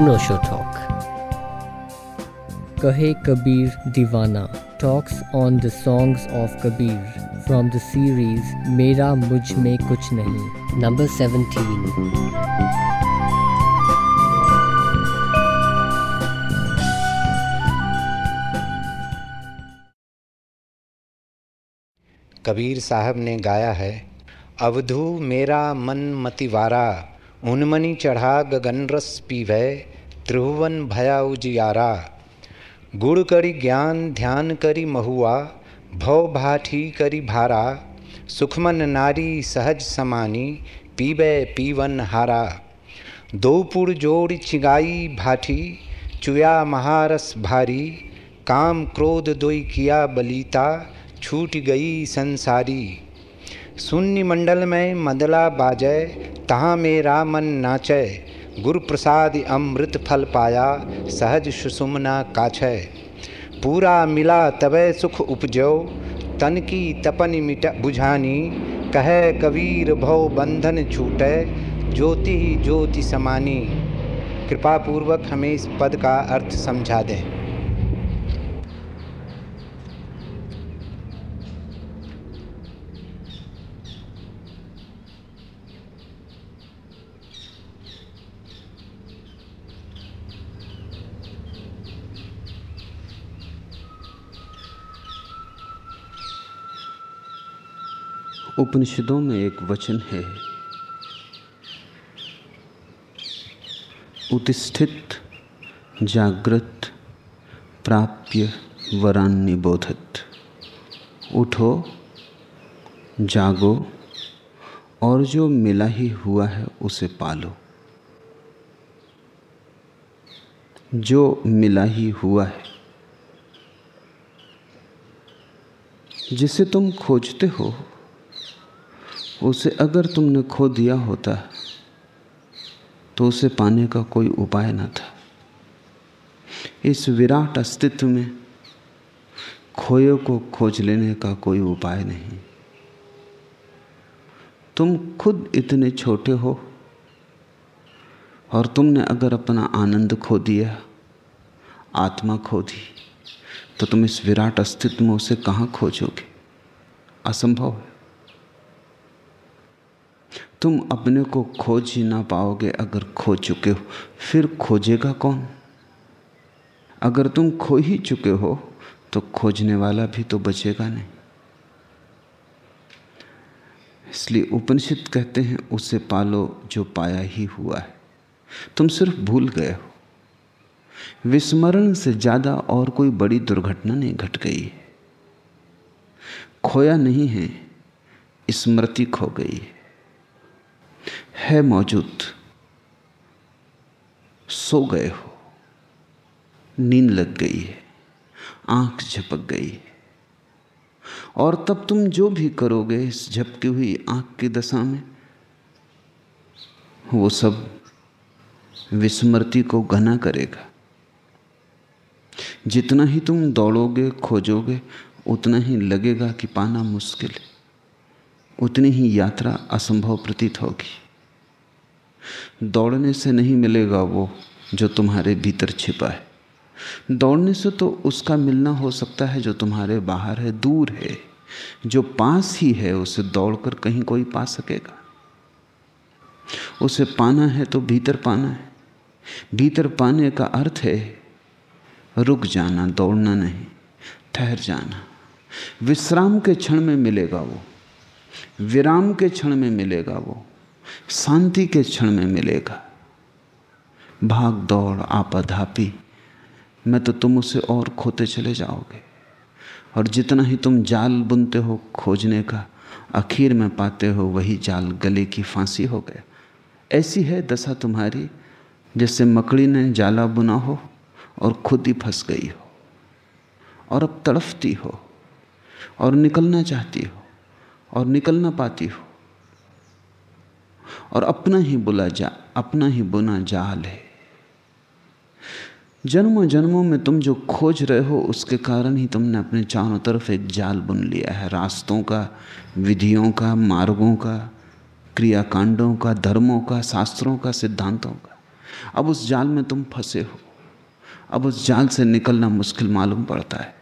अनोशो talk Kahe Kabir Deewana talks on the songs of Kabir from the series Mera Mujhmein Kuchh नहीं number seventeen Kabir साहब ने गाया है अवधू मेरा मन मतिवारा उनमनी चढ़ा गगन रस पीवै त्रिभुवन भया उजियारा गुड़ करी ज्ञान ध्यान करी महुआ, भव भाठी करी भारा, सुखमन नारी सहज समानी पीबे पीवन हारा। दोपुर जोड़ चिगाई भाठी, चुया महारस भारी, काम क्रोध दोई किया बलीता, छूट गई संसारी। शून्य मंडल में मदला बाजय तहाँ मेरा मन नाचय गुरु प्रसाद अमृत फल पाया, सहज सुषुमना काछय पूरा मिला तबै सुख उपजो, तन की तपन मिट बुझानी। कहे कबीर, भव बंधन छूटे, ज्योति ही ज्योति समानी। कृपा पूर्वक हमें इस पद का अर्थ समझा दें। उपनिषदों में एक वचन है। उत्स्थित जागृत, प्राप्य वरान्य बोधत उठो, जागो, और जो मिला ही हुआ है उसे पालो। जो मिला ही हुआ है, जिसे तुम खोजते हो उसे अगर तुमने खो दिया होता तो उसे पाने का कोई उपाय न था। इस विराट अस्तित्व में खोए को खोज लेने का कोई उपाय नहीं। तुम खुद इतने छोटे हो, और तुमने अगर अपना आनंद खो दिया, आत्मा खो दी तो तुम इस विराट अस्तित्व में उसे कहाँ खोजोगे? असंभव है। तुम अपने को खोज ही ना पाओगे अगर खो चुके हो। फिर खोजेगा कौन? अगर तुम खो ही चुके हो तो खोजने वाला भी तो बचेगा नहीं। इसलिए उपनिषद कहते हैं, उसे पालो जो पाया ही हुआ है। तुम सिर्फ़ भूल गए हो। विस्मरण से ज़्यादा और कोई बड़ी दुर्घटना नहीं घट गई है। खोया नहीं है, स्मृति खो गई है। है मौजूद। सो गए हो। नींद लग गई है। आँख झपक गई है। और तब तुम जो भी करोगे इस झपकी हुई आँख की दशा में, वो सब विस्मृति को घना करेगा। जितना ही तुम दौड़ोगे, खोजोगे, उतना ही लगेगा कि पाना मुश्किल है। उतनी ही यात्रा असंभव प्रतीत होगी। दौड़ने से नहीं मिलेगा वो जो तुम्हारे भीतर छिपा है। दौड़ने से तो उसका मिलना हो सकता है जो तुम्हारे बाहर है, दूर है, जो पास ही है, उसे दौड़कर कहीं कोई पा सकेगा। उसे पाना है तो भीतर पाना है। भीतर पाने का अर्थ है, रुक जाना, दौड़ना नहीं, ठहर जाना। विश्राम के क्षण में मिलेगा वो। विराम के क्षण में मिलेगा वो। शांति के क्षण में मिलेगा। भाग दौड़ आपाधापी मैं तो तुम उसे और खोते चले जाओगे। और जितना ही तुम जाल बुनते हो खोजने का, आखिर में पाते हो वही जाल गले की फांसी हो गया। ऐसी है दशा तुम्हारी, जैसे मकड़ी ने जाला बुना हो और खुद ही फंस गई हो। और अब तड़फती हो, और निकलना चाहती हो, और निकल ना पाती हो। और अपना ही बुला जा, अपना ही बुना जाल है। जन्मों जन्मों में तुम जो खोज रहे हो, उसके कारण ही तुमने अपने चारों तरफ़ एक जाल बुन लिया है। रास्तों का, विधियों का, मार्गों का, क्रियाकांडों का, धर्मों का, शास्त्रों का, सिद्धांतों का। अब उस जाल में तुम फंसे हो। अब उस जाल से निकलना मुश्किल मालूम पड़ता है।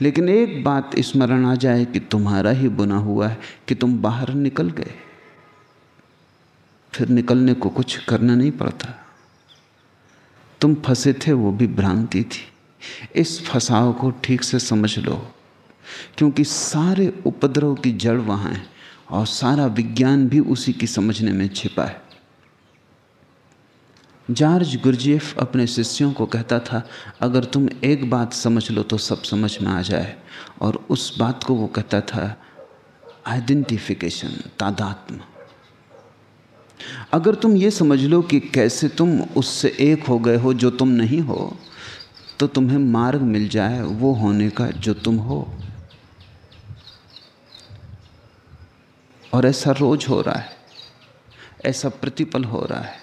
लेकिन एक बात स्मरण आ जाए कि तुम्हारा ही बुना हुआ है, कि तुम बाहर निकल गए। फिर निकलने को कुछ करना नहीं पड़ता। तुम फंसे थे, वो भी भ्रांति थी। इस फसाव को ठीक से समझ लो, क्योंकि सारे उपद्रव की जड़ वहाँ है और सारा विज्ञान भी उसी की समझने में छिपा है। जॉर्ज गुरजेफ अपने शिष्यों को कहता था, अगर तुम एक बात समझ लो तो सब समझ में आ जाए। और उस बात को वो कहता था, आइडेंटिफिकेशन, तादात्म। अगर तुम ये समझ लो कि कैसे तुम उससे एक हो गए हो जो तुम नहीं हो तो तुम्हें मार्ग मिल जाए वो होने का जो तुम हो। और ऐसा रोज हो रहा है, ऐसा प्रतिपल हो रहा है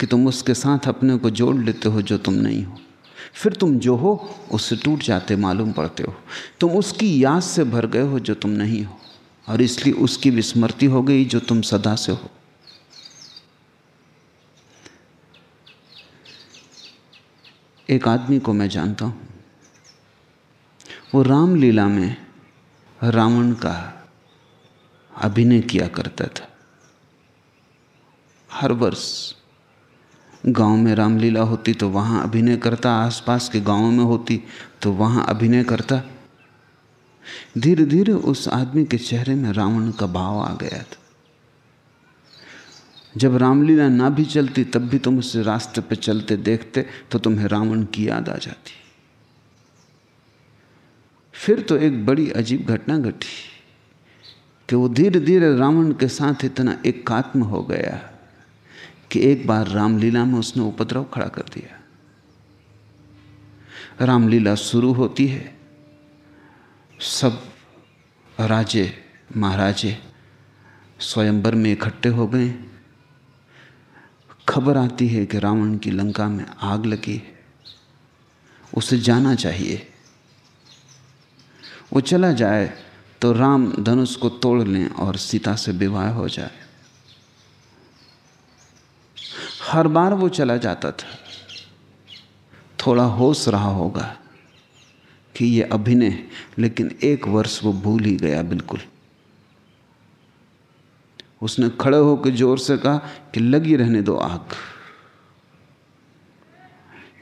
कि तुम उसके साथ अपने को जोड़ लेते हो जो तुम नहीं हो। फिर तुम जो हो, उससे टूट जाते, मालूम पड़ते हो। तुम उसकी याद से भर गए हो जो तुम नहीं हो, और इसलिए उसकी विस्मृति हो गई जो तुम सदा से हो। एक आदमी को मैं जानता हूँ। वो रामलीला में रावण का अभिनय किया करता था। हर वर्ष गाँव में रामलीला होती तो वहाँ अभिनय करता, आसपास के गाँवों में होती तो वहाँ अभिनय करता। धीरे धीरे उस आदमी के चेहरे में रावण का भाव आ गया था। जब रामलीला ना भी चलती, तब भी तुम उस रास्ते पे चलते देखते तो तुम्हें रावण की याद आ जाती। फिर तो एक बड़ी अजीब घटना घटी कि वो धीरे धीरे रावण के साथ इतना एकात्म हो गया कि एक बार रामलीला में उसने उपद्रव खड़ा कर दिया। रामलीला शुरू होती है। सब राजे, महाराजे स्वयंवर में इकट्ठे हो गए। खबर आती है कि रावण की लंका में आग लगी है। उसे जाना चाहिए। वो चला जाए तो राम धनुष को तोड़ लें और सीता से विवाह हो जाए। हर बार वो चला जाता था। थोड़ा होश रहा होगा कि ये अभिनय, लेकिन एक वर्ष वो भूल ही गया बिल्कुल। उसने खड़े होकर ज़ोर से कहा कि लगी रहने दो आग।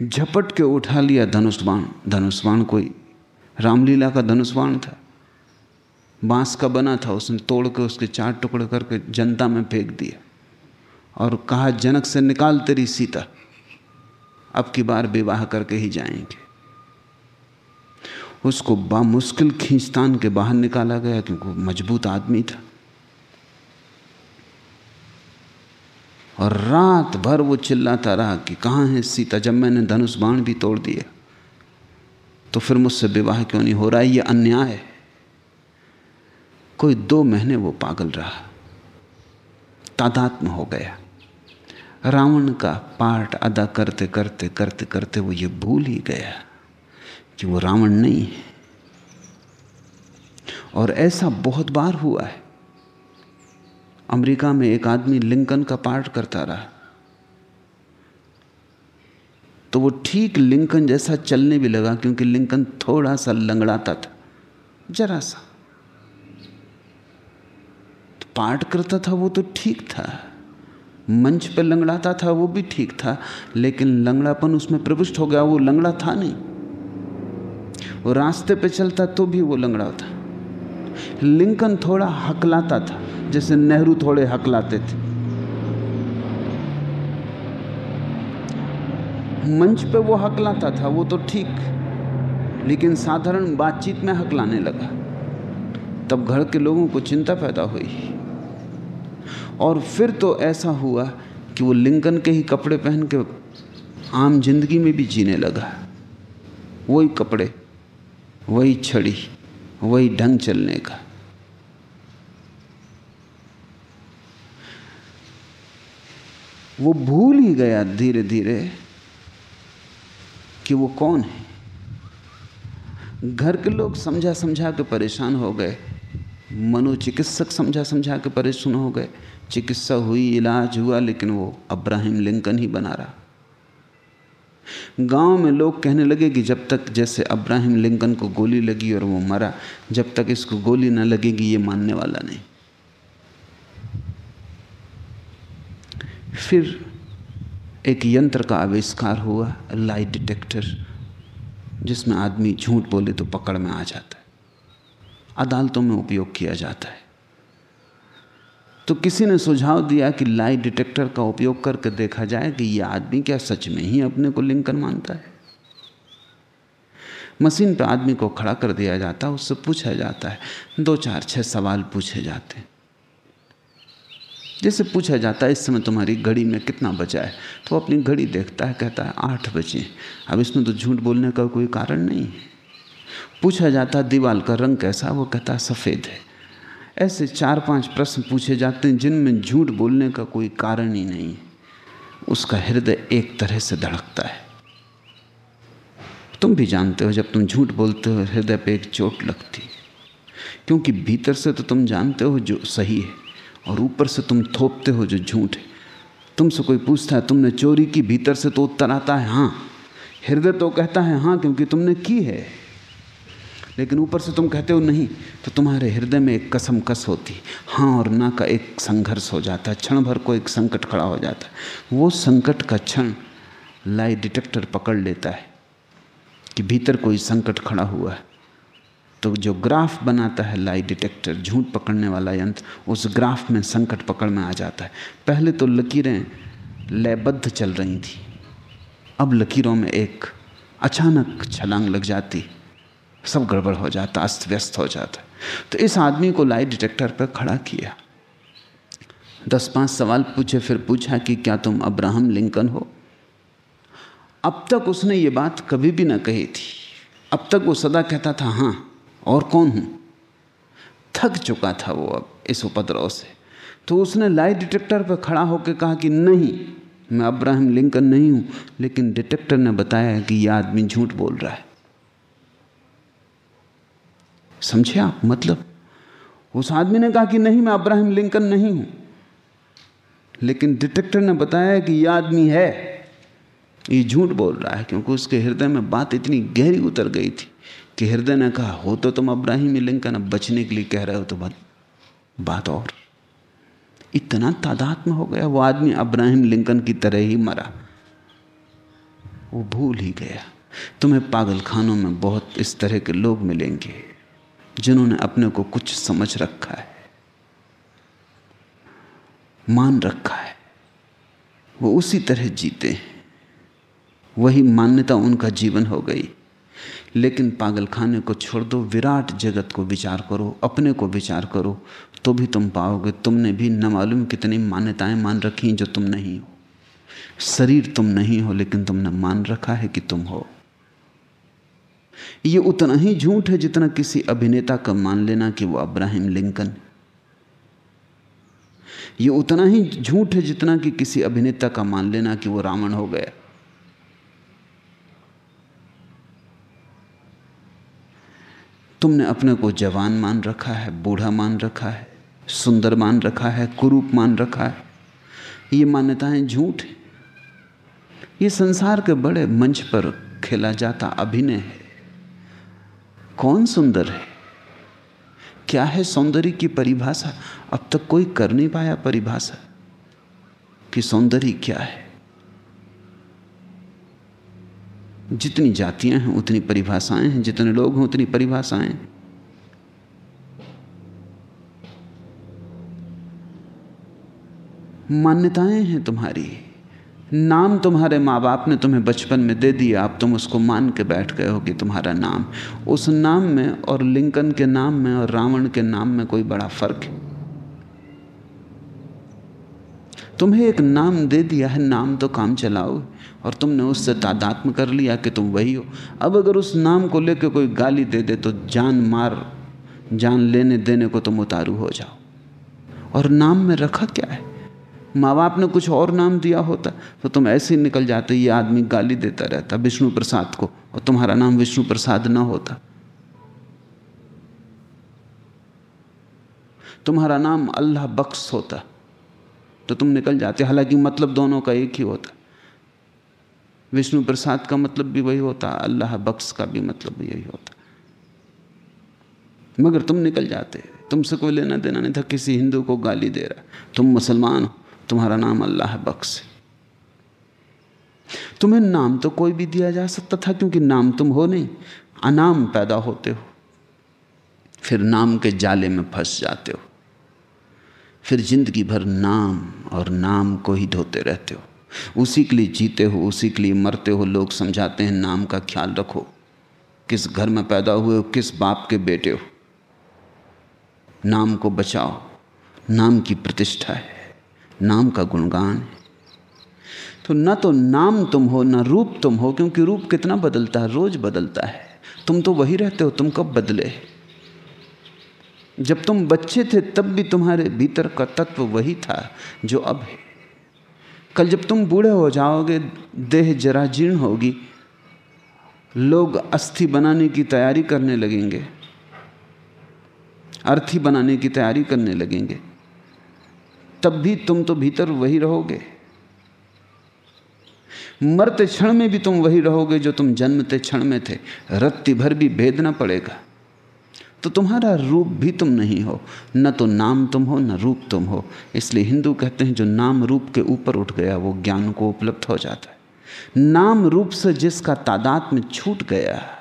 झपट के उठा लिया धनुष्बाण धनुष्बाण कोई रामलीला का धनुष्बाण था। बाँस का बना था, उसने तोड़ के उसके चार टुकड़े करके जनता में फेंक दिया और कहा, जनक से निकाल तेरी सीता, अब की बार विवाह करके ही जाएँगे। उसको बामुश्किल खींचतान के बाहर निकाला गया क्योंकि मज़बूत आदमी था। और रात भर वो चिल्लाता रहा कि कहाँ है सीता? जब मैंने धनुष बाण भी तोड़ दिया तो फिर मुझसे विवाह क्यों नहीं हो रहा? ये अन्याय है। कोई दो महीने वो पागल रहा। तादात्म हो गया। रावण का पाठ अदा करते करते करते करते वो ये भूल ही गया कि वो रावण नहीं है। और ऐसा बहुत बार हुआ है। अमेरिका में एक आदमी लिंकन का पाठ करता रहा। तो वो ठीक लिंकन जैसा चलने भी लगा क्योंकि लिंकन थोड़ा सा लंगड़ाता था, जरा सा। तो पाठ करता था वो तो ठीक था, मंच पर लंगड़ाता था वो भी ठीक था, लेकिन लंगड़ापन उसमें प्रविष्ट हो गया, वो लंगड़ा था नहीं। वो रास्ते पे चलता तो भी वो लंगड़ा था लिंकन थोड़ा हकलाता था। जैसे नेहरू थोड़े हक लाते थे। मंच पे वो हक लाता था, वो तो ठीक, लेकिन साधारण बातचीत में हक लाने लगा। तब घर के लोगों को चिंता पैदा हुई। और फिर तो ऐसा हुआ कि वो लिंकन के ही कपड़े पहन के आम ज़िंदगी में भी जीने लगा। वही कपड़े, वही छड़ी, वही ढंग चलने का। वो भूल ही गया धीरे धीरे कि वो कौन है। घर के लोग समझा समझा के परेशान हो गए। मनोचिकित्सक समझा समझा के परेशान हो गए। चिकित्सा हुई, इलाज हुआ, लेकिन वो अब्राहिम लिंकन ही बना रहा। गाँव में लोग कहने लगे कि जब तक जैसे अब्राहिम लिंकन को गोली लगी और वो मरा, जब तक इसको गोली ना लगेगी, ये मानने वाला नहीं। फिर एक यंत्र का आविष्कार हुआ लाइट डिटेक्टर जिसमें आदमी झूठ बोले तो पकड़ में आ जाता है। अदालतों में उपयोग किया जाता है। तो किसी ने सुझाव दिया कि लाइट डिटेक्टर का उपयोग करके देखा जाए कि यह आदमी क्या सच में ही अपने को लिंकन मानता है। मशीन पर आदमी को खड़ा कर दिया जाता है, उससे पूछा जाता है, दो चार छह सवाल पूछे जाते हैं। जैसे पूछा जाता है, इस समय तुम्हारी घड़ी में कितना बचा है? तो अपनी घड़ी देखता है, कहता है, आठ बजे। अब इसमें तो झूठ बोलने का कोई कारण नहीं। है पूछा जाता है, दीवाल का रंग कैसा वो कहता है, सफ़ेद है। ऐसे चार पाँच प्रश्न पूछे जाते हैं, जिनमें झूठ बोलने का कोई कारण ही नहीं। है उसका हृदय एक तरह से धड़कता है। तुम भी जानते हो, जब तुम झूठ बोलते हो, हृदय पे एक चोट लगती क्योंकि भीतर से तो तुम जानते हो जो सही है। और ऊपर से तुम थोपते हो जो झूठ है। तुमसे कोई पूछता है, तुमने चोरी की, भीतर से तो उत्तर आता है हाँ। हृदय तो कहता है हाँ क्योंकि तुमने की है। लेकिन ऊपर से तुम कहते हो, नहीं। तो तुम्हारे हृदय में एक कसम कस होती। हाँ और ना का एक संघर्ष हो जाता। है क्षण भर को एक संकट खड़ा हो जाता। है वो संकट का क्षण लाई डिटेक्टर पकड़ लेता है कि भीतर कोई संकट खड़ा हुआ है। तो जो ग्राफ बनाता है लाई डिटेक्टर झूठ पकड़ने वाला यंत्र, उस ग्राफ में संकट पकड़ में आ जाता है। पहले तो लकीरें लयबद्ध चल रही थी। अब लकीरों में एक अचानक छलांग लग जाती। सब गड़बड़ हो जाता, अस्त व्यस्त हो जाता। तो इस आदमी को लाई डिटेक्टर पर खड़ा किया। दस पाँच सवाल पूछे, फिर पूछा कि क्या तुम अब्राहम लिंकन हो? अब तक उसने ये बात कभी भी ना कही थी। अब तक वो सदा कहता था हाँ और कौन हूँ? थक चुका था वो अब इस उपद्रव से। तो उसने लाई डिटेक्टर पर खड़ा होकर कहा कि नहीं, मैं अब्राहम लिंकन नहीं हूँ, लेकिन डिटेक्टर ने बताया कि यह आदमी झूठ बोल रहा है। समझे आप? मतलब उस आदमी ने कहा कि नहीं, मैं अब्राहम लिंकन नहीं हूँ। लेकिन डिटेक्टर ने बताया कि यह आदमी है, ये झूठ बोल रहा है, क्योंकि उसके हृदय में बात इतनी गहरी उतर गई थी। कि हृदय ने कहा हो तो तुम अब्राहिम लिंकन अब बचने के लिए कह रहे हो तो बात बात और। इतना तादाद में हो गया, वो आदमी अब्राहिम लिंकन की तरह ही मरा। वो भूल ही गया। तुम्हें पागल खानों में बहुत इस तरह के लोग मिलेंगे, जिन्होंने अपने को कुछ समझ रखा है, मान रखा है। वो उसी तरह जीते हैं। वही मान्यता उनका जीवन हो गई। लेकिन पागल खाने को छोड़ दो, विराट जगत को विचार करो, अपने को विचार करो तो भी तुम पाओगे। तुमने भी न मालूम कितनी मान्यताएँ मान रखी जो तुम नहीं हो। शरीर तुम नहीं हो, लेकिन तुमने मान रखा है कि तुम हो। ये उतना ही झूठ है जितना किसी अभिनेता का मान लेना कि वो अब्राहिम लिंकन। ये उतना ही झूठ है जितना कि किसी अभिनेता का मान लेना कि वो रावण हो गया। तुमने अपने को जवान मान रखा है, बूढ़ा मान रखा है, सुंदर मान रखा है, कुरूप मान रखा है। ये मान्यताएँ झूठ है। ये संसार के बड़े मंच पर खेला जाता अभिनय है। कौन सुंदर है? क्या है सौंदर्य की परिभाषा? अब तक कोई कर नहीं पाया परिभाषा कि सौंदर्य क्या है। जितनी जातियाँ हैं, उतनी परिभाषाएँ हैं, जितने लोग हैं, उतनी परिभाषाएँ मान्यताएँ हैं तुम्हारी। नाम तुम्हारे माँ बाप ने तुम्हें बचपन में दे दिया, अब तुम उसको मान के बैठ गए हो कि तुम्हारा नाम। उस नाम में और लिंकन के नाम में और रावण के नाम में कोई बड़ा फ़र्क है? तुम्हें एक नाम दे दिया है, नाम तो काम चलाओ। और तुमने उससे तादात्म कर लिया कि तुम वही हो। अब अगर उस नाम को लेकर कोई गाली दे दे तो जान मार, जान लेने देने को तुम उतारू हो जाओ। और नाम में रखा क्या है? माँ बाप ने कुछ और नाम दिया होता तो तुम ऐसे ही निकल जाते, ये आदमी गाली देता रहता विष्णु प्रसाद को, और तुम्हारा नाम विष्णु प्रसाद ना होता। तुम्हारा नाम अल्लाह बख्श होता तो तुम निकल जाते। हालाँकि मतलब दोनों का एक ही होता। विष्णु प्रसाद का मतलब भी वही होता, अल्लाह बख्श का भी मतलब यही होता। मगर तुम निकल जाते, तुमसे कोई लेना देना नहीं था, किसी हिंदू को गाली दे रहा। तुम मुसलमान हो, तुम्हारा नाम अल्लाह बख्श तुम्हें नाम तो कोई भी दिया जा सकता था, क्योंकि नाम तुम हो नहीं, अनाम पैदा होते हो। फिर नाम के जाले में फंस जाते हो। फिर ज़िंदगी भर नाम और नाम को ही धोते रहते हो। उसी के लिए जीते हो, उसी के लिए मरते हो, लोग समझाते हैं नाम का ख्याल रखो। किस घर में पैदा हुए हो, किस बाप के बेटे हो। नाम को बचाओ, नाम की प्रतिष्ठा है, नाम का गुणगान है। तो न तो नाम तुम हो, न रूप तुम हो, क्योंकि रूप कितना बदलता है? रोज बदलता है। तुम तो वही रहते हो, तुम कब बदले? जब तुम बच्चे थे, तब भी तुम्हारे भीतर का तत्व वही था जो अब है। कल जब तुम बूढ़े हो जाओगे, देह जरा जीर्ण होगी। लोग अस्थि बनाने की तैयारी करने लगेंगे। अर्थी बनाने की तैयारी करने लगेंगे। तब भी तुम तो भीतर वही रहोगे। मरते क्षण में भी तुम वही रहोगे जो तुम जन्मते क्षण में थे। रत्ती भर भी भेद ना पड़ेगा। तो तुम्हारा रूप भी तुम नहीं हो। न तो नाम तुम हो, न रूप तुम हो। इसलिए हिंदू कहते हैं, जो नाम रूप के ऊपर उठ गया, वो ज्ञान को उपलब्ध हो जाता है। नाम रूप से जिसका तादाद में छूट गया,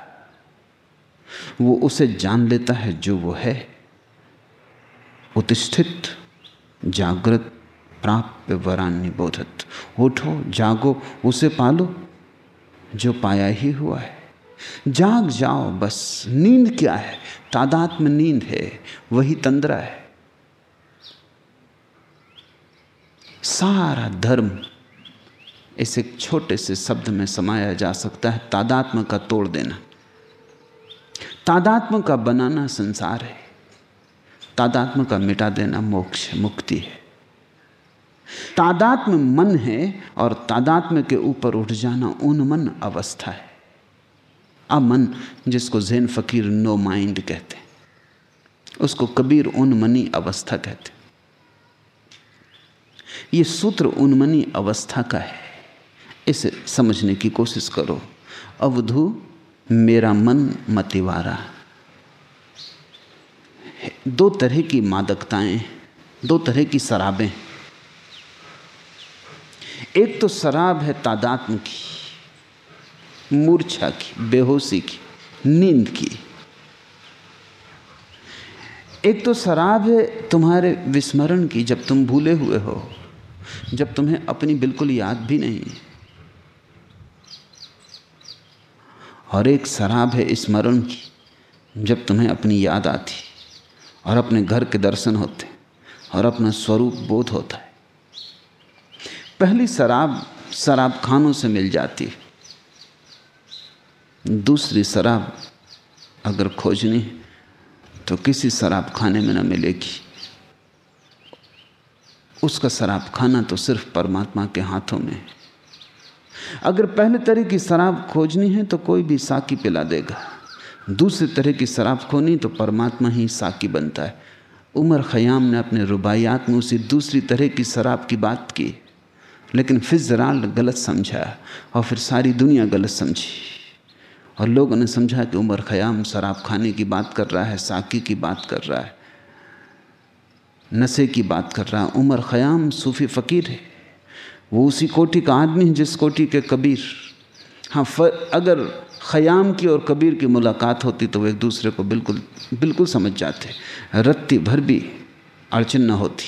वो उसे जान लेता है जो वो है। उत्ष्ठित जागृत, प्राप्य वरान्य बोधत। उठो, जागो, उसे पालो, जो पाया ही हुआ है। जाग जाओ, बस। नींद क्या है? तादात में नींद है, वही तंद्रा है। सारा धर्म इस एक छोटे से शब्द में समाया जा सकता है तादात्म का तोड़ देना। तादात्म का बनाना संसार है। तादात्म का मिटा देना मोक्ष, मुक्ति है। तादात्म मन है और तादात्म के ऊपर उठ जाना उन्मन अवस्था है। अमन, जिसको जैन फकीर नो माइंड कहते उसको कबीर उन्मनी अवस्था कहते ये सूत्र उन्मनी अवस्था का है। इसे समझने की कोशिश करो। अवधु, मेरा मन मतिवारा। दो तरह की मादकताएँ दो तरह की शराबें एक तो शराब है तादात्म की। मूर्छा की, बेहोशी की, नींद की। एक तो शराब है तुम्हारे विस्मरण की, जब तुम भूले हुए हो, जब तुम्हें अपनी बिल्कुल याद भी नहीं और एक शराब है स्मरण की, जब तुम्हें अपनी याद आती और अपने घर के दर्शन होते और अपना स्वरूप बोध होता है। पहली शराब शराब खानों से मिल जाती है। दूसरी शराब अगर खोजनी तो किसी शराब खाने में न मिलेगी। उसका शराब खाना तो सिर्फ़ परमात्मा के हाथों में अगर पहले तरह की शराब खोजनी है तो कोई भी साकी पिला देगा। दूसरी तरह की शराब खोनी तो परमात्मा ही साकी बनता है। उमर ख़याम ने अपने रुबायात में उसी दूसरी तरह की शराब की बात की, लेकिन फिजराल गलत समझा और फिर सारी दुनिया गलत समझी। और लोगों ने समझा कि उमर ख़याम, शराब खाने की बात कर रहा है, साकी की बात कर रहा है, नशे की बात कर रहा है। उमर ख़याम सूफ़ी फ़कीर है। वो उसी कोटि का आदमी है जिस कोटि के कबीर। हाँ अगर ख़याम की और कबीर की मुलाकात होती तो वो एक दूसरे को बिल्कुल बिल्कुल समझ जाते। रत्ती भर भी अड़चन न होती।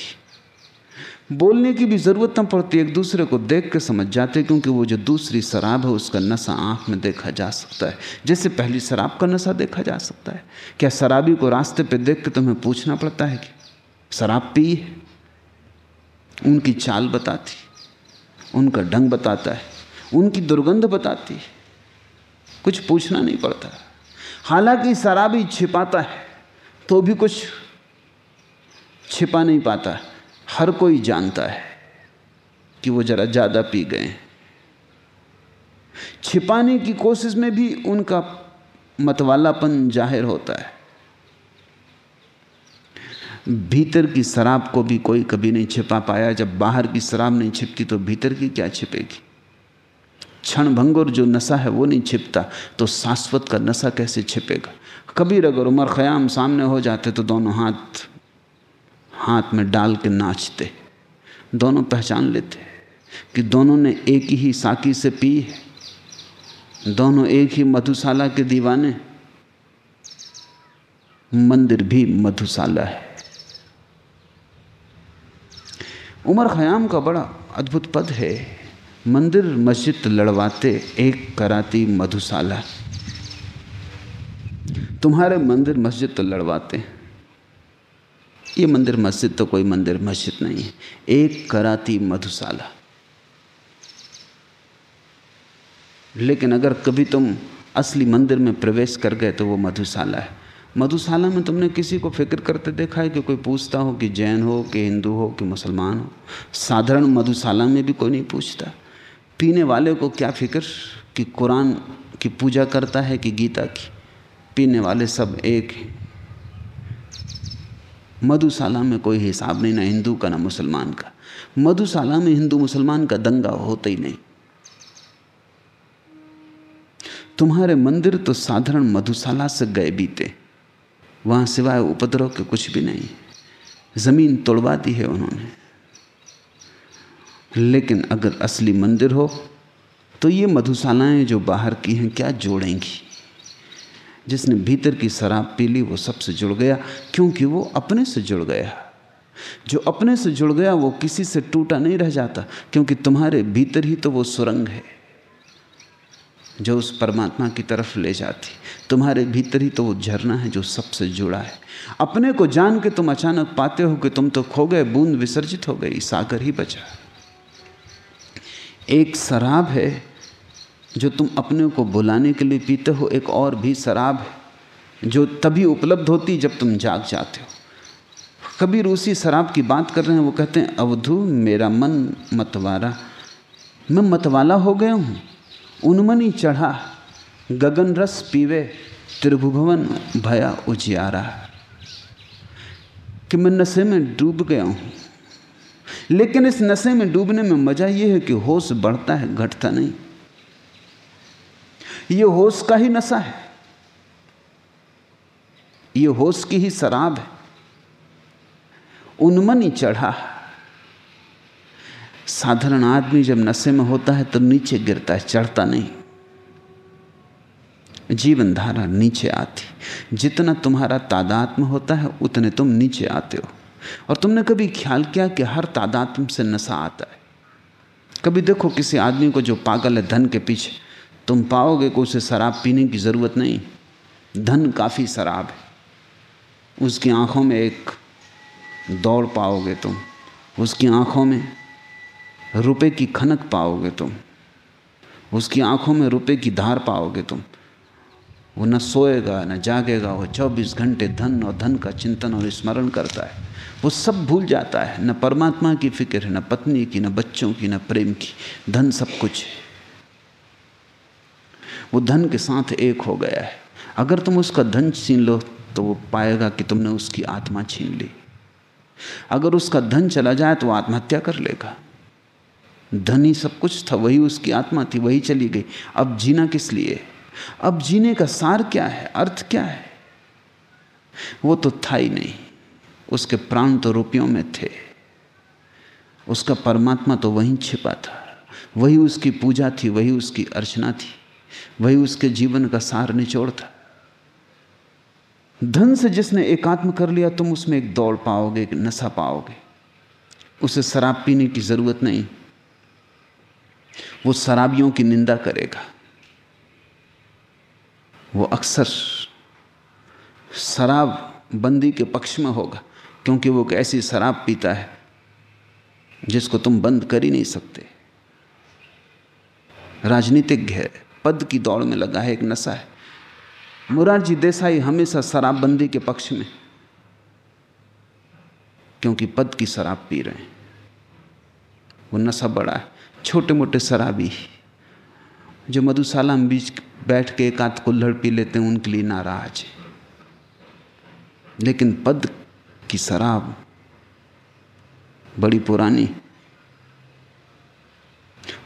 बोलने की भी ज़रूरत न पड़ती, एक दूसरे को देख के समझ जाते क्योंकि वो जो दूसरी शराब है, उसका नशा आँख में देखा जा सकता है। जैसे पहली शराब का नशा देखा जा सकता है। क्या शराबी को रास्ते पे देख के तुम्हें पूछना पड़ता है कि शराब पी है? उनकी चाल बताती, उनका ढंग बताता है, उनकी दुर्गंध बताती है। कुछ पूछना नहीं पड़ता। हालाँकि शराबी छिपाता है तो भी कुछ छिपा नहीं पाता। हर कोई जानता है कि वो जरा ज़्यादा पी गए छिपाने की कोशिश में भी उनका मतवालापन ज़ाहिर होता है। भीतर की शराब को भी कोई कभी नहीं छिपा पाया। जब बाहर की शराब नहीं छिपती तो भीतर की क्या छिपेगी? क्षण भंगुर जो नशा है वो नहीं छिपता तो शाश्वत का नशा कैसे छिपेगा? कबीर अगर उमर ख़याम सामने हो जाते तो दोनों हाथ हाथ में डाल के नाचते। दोनों पहचान लेते कि दोनों ने एक ही साकी से पी है। दोनों एक ही मधुशाला के दीवाने। मंदिर भी मधुशाला है। उमर ख़याम का बड़ा अद्भुत पद है। मंदिर मस्जिद लड़वाते, एक कराती मधुशाला। तुम्हारे मंदिर मस्जिद तो लड़वाते। ये मंदिर मस्जिद तो कोई मंदिर मस्जिद नहीं है। एक कराती मधुशाला। लेकिन अगर कभी तुम असली मंदिर में प्रवेश कर गए तो वो मधुशाला है। मधुशाला में तुमने किसी को फ़िक्र करते देखा है कि कोई पूछता हो कि जैन हो, कि हिंदू हो, कि मुसलमान हो? साधारण मधुशाला में भी कोई नहीं पूछता। पीने वाले को क्या फ़िक्र कि कुरान की पूजा करता है कि गीता की? पीने वाले सब एक हैं। मधुशाला में कोई हिसाब नहीं, ना हिंदू का, ना मुसलमान का। मधुशाला में हिंदू मुसलमान का दंगा होता ही नहीं। तुम्हारे मंदिर तो साधारण मधुशाला से गए बीते। वहाँ सिवाय उपद्रव के कुछ भी नहीं। ज़मीन तोड़वा दी है उन्होंने। लेकिन अगर असली मंदिर हो तो ये मधुशालाएँ जो बाहर की हैं, क्या जोड़ेंगी? जिसने भीतर की शराब पी ली, वो सबसे जुड़ गया, क्योंकि वो अपने से जुड़ गया। जो अपने से जुड़ गया, वो किसी से टूटा नहीं रह जाता, क्योंकि तुम्हारे भीतर ही तो वो सुरंग है, जो उस परमात्मा की तरफ़ ले जाती। तुम्हारे भीतर ही तो वो झरना है जो सबसे जुड़ा है। अपने को जान के तुम अचानक पाते हो कि तुम तो खो गए, बूंद विसर्जित हो गई, सागर ही बचा। एक शराब है जो तुम अपने को बुलाने के लिए पीते हो, एक और भी शराब है, जो तभी उपलब्ध होती जब तुम जाग जाते हो। कबीर उसी शराब की बात कर रहे हैं, वो कहते हैं, अवधु, मेरा मन मतवारा। मैं मतवाला हो गया हूँ, उन्मनी चढ़ा, गगन रस पीवे, त्रिभुवन भया उजियारा। कि मैं नशे में डूब गया हूँ, लेकिन इस नशे में डूबने में मज़ा यह है कि होश बढ़ता है, घटता नहीं। ये होश का ही नशा है। ये होश की ही शराब है। उन्मनी चढ़ा। साधारण आदमी जब नशे में होता है तो नीचे गिरता है, चढ़ता नहीं। जीवन धारा नीचे आती। जितना तुम्हारा तादात्म होता है, उतने तुम नीचे आते हो। और तुमने कभी ख्याल किया कि हर तादात्म से नशा आता है? कभी देखो किसी आदमी को जो पागल है धन के पीछे। तुम पाओगे कि उसे शराब पीने की ज़रूरत नहीं। धन काफ़ी शराब है। उसकी आँखों में एक दौड़ पाओगे तुम। उसकी आँखों में रुपए की खनक पाओगे तुम। उसकी आँखों में रुपए की धार पाओगे तुम। वो न सोएगा, न जागेगा, वो 24 घंटे धन और धन का चिंतन और स्मरण करता है। वो सब भूल जाता है। न परमात्मा की फ़िक्र है, न पत्नी की, न बच्चों की, न प्रेम की। धन सब कुछ है। वो धन के साथ एक हो गया है। अगर तुम उसका धन छीन लो तो वो पाएगा कि तुमने उसकी आत्मा छीन ली। अगर उसका धन चला जाए तो आत्महत्या कर लेगा। धन ही सब कुछ था, वही उसकी आत्मा थी, वही चली गई। अब जीना किस लिए? अब जीने का सार क्या है? अर्थ क्या है? वो तो था ही नहीं। उसके प्राण तो रुपयों में थे। उसका परमात्मा तो वहीं छिपा था। वही उसकी पूजा थी, वही उसकी अर्चना थी। वही उसके जीवन का सार निचोड़ था धन से जिसने एकात्म कर लिया, तुम उसमें एक दौड़ पाओगे, एक नशा पाओगे। उसे शराब पीने की ज़रूरत नहीं। वो शराबियों की निंदा करेगा। वो अक्सर शराब बंदी के पक्ष में होगा, क्योंकि वो एक ऐसी शराब पीता है, जिसको तुम बंद कर ही नहीं सकते। राजनीतिज्ञ है। पद की दौड़ में लगा है, एक नशा है। मुरारजी देसाई हमेशा शराबबंदी के पक्ष में, क्योंकि पद की शराब पी रहे हैं। वो नशा बड़ा है छोटे मोटे शराबी जो मधुशाला में बीच बैठ के एक आध कुल्हड़ पी लेते हैं, उनके लिए नाराज़ है। लेकिन पद की शराब बड़ी पुरानी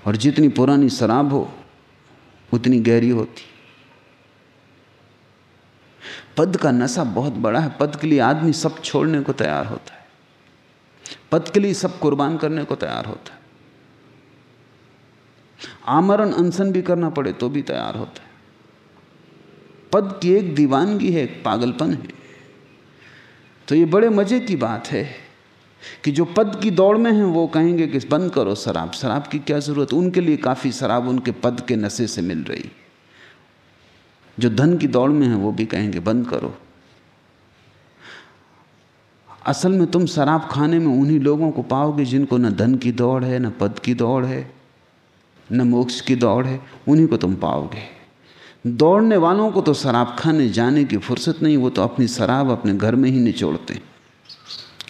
और जितनी पुरानी शराब हो उतनी गहरी होती। पद का नशा बहुत बड़ा है। पद के लिए आदमी सब छोड़ने को तैयार होता है। पद के लिए सब कुर्बान करने को तैयार होता है। आमरण अनशन भी करना पड़े तो भी तैयार होता है। पद की एक दीवानगी है, एक पागलपन है। तो ये बड़े मज़े की बात है। कि जो पद की दौड़ में हैं, वो कहेंगे कि बंद करो शराब। शराब की क्या ज़रूरत? उनके लिए काफ़ी शराब उनके पद के नशे से मिल रही। जो धन की दौड़ में है, वो भी कहेंगे, बंद करो। असल में तुम शराब खाने में उन्हीं लोगों को पाओगे जिनको न धन की दौड़ है, न पद की दौड़ है, न मोक्ष की दौड़ है, उन्हीं को तुम पाओगे। दौड़ने वालों को तो शराब खाने जाने की फुर्सत नहीं, वो तो अपनी शराब अपने घर में ही निचोड़ते।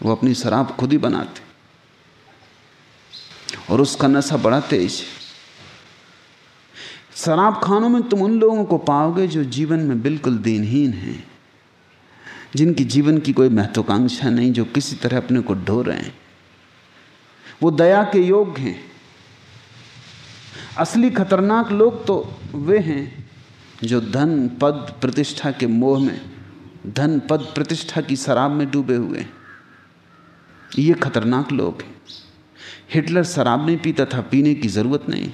वो अपनी शराब खुद ही बनाते। और उसका नशा बड़ा तेज है। शराब खानों में तुम उन लोगों को पाओगे जो जीवन में बिल्कुल दीनहीन हैं, जिनकी जीवन की कोई महत्वाकांक्षा नहीं, जो किसी तरह अपने को ढो रहे हैं। वो दया के योग्य हैं। असली खतरनाक लोग तो वे हैं जो धन, पद, प्रतिष्ठा के मोह में, धन, पद, प्रतिष्ठा की शराब में डूबे हुए हैं। ये खतरनाक लोग हैं। हिटलर शराब नहीं पीता था, पीने की ज़रूरत नहीं।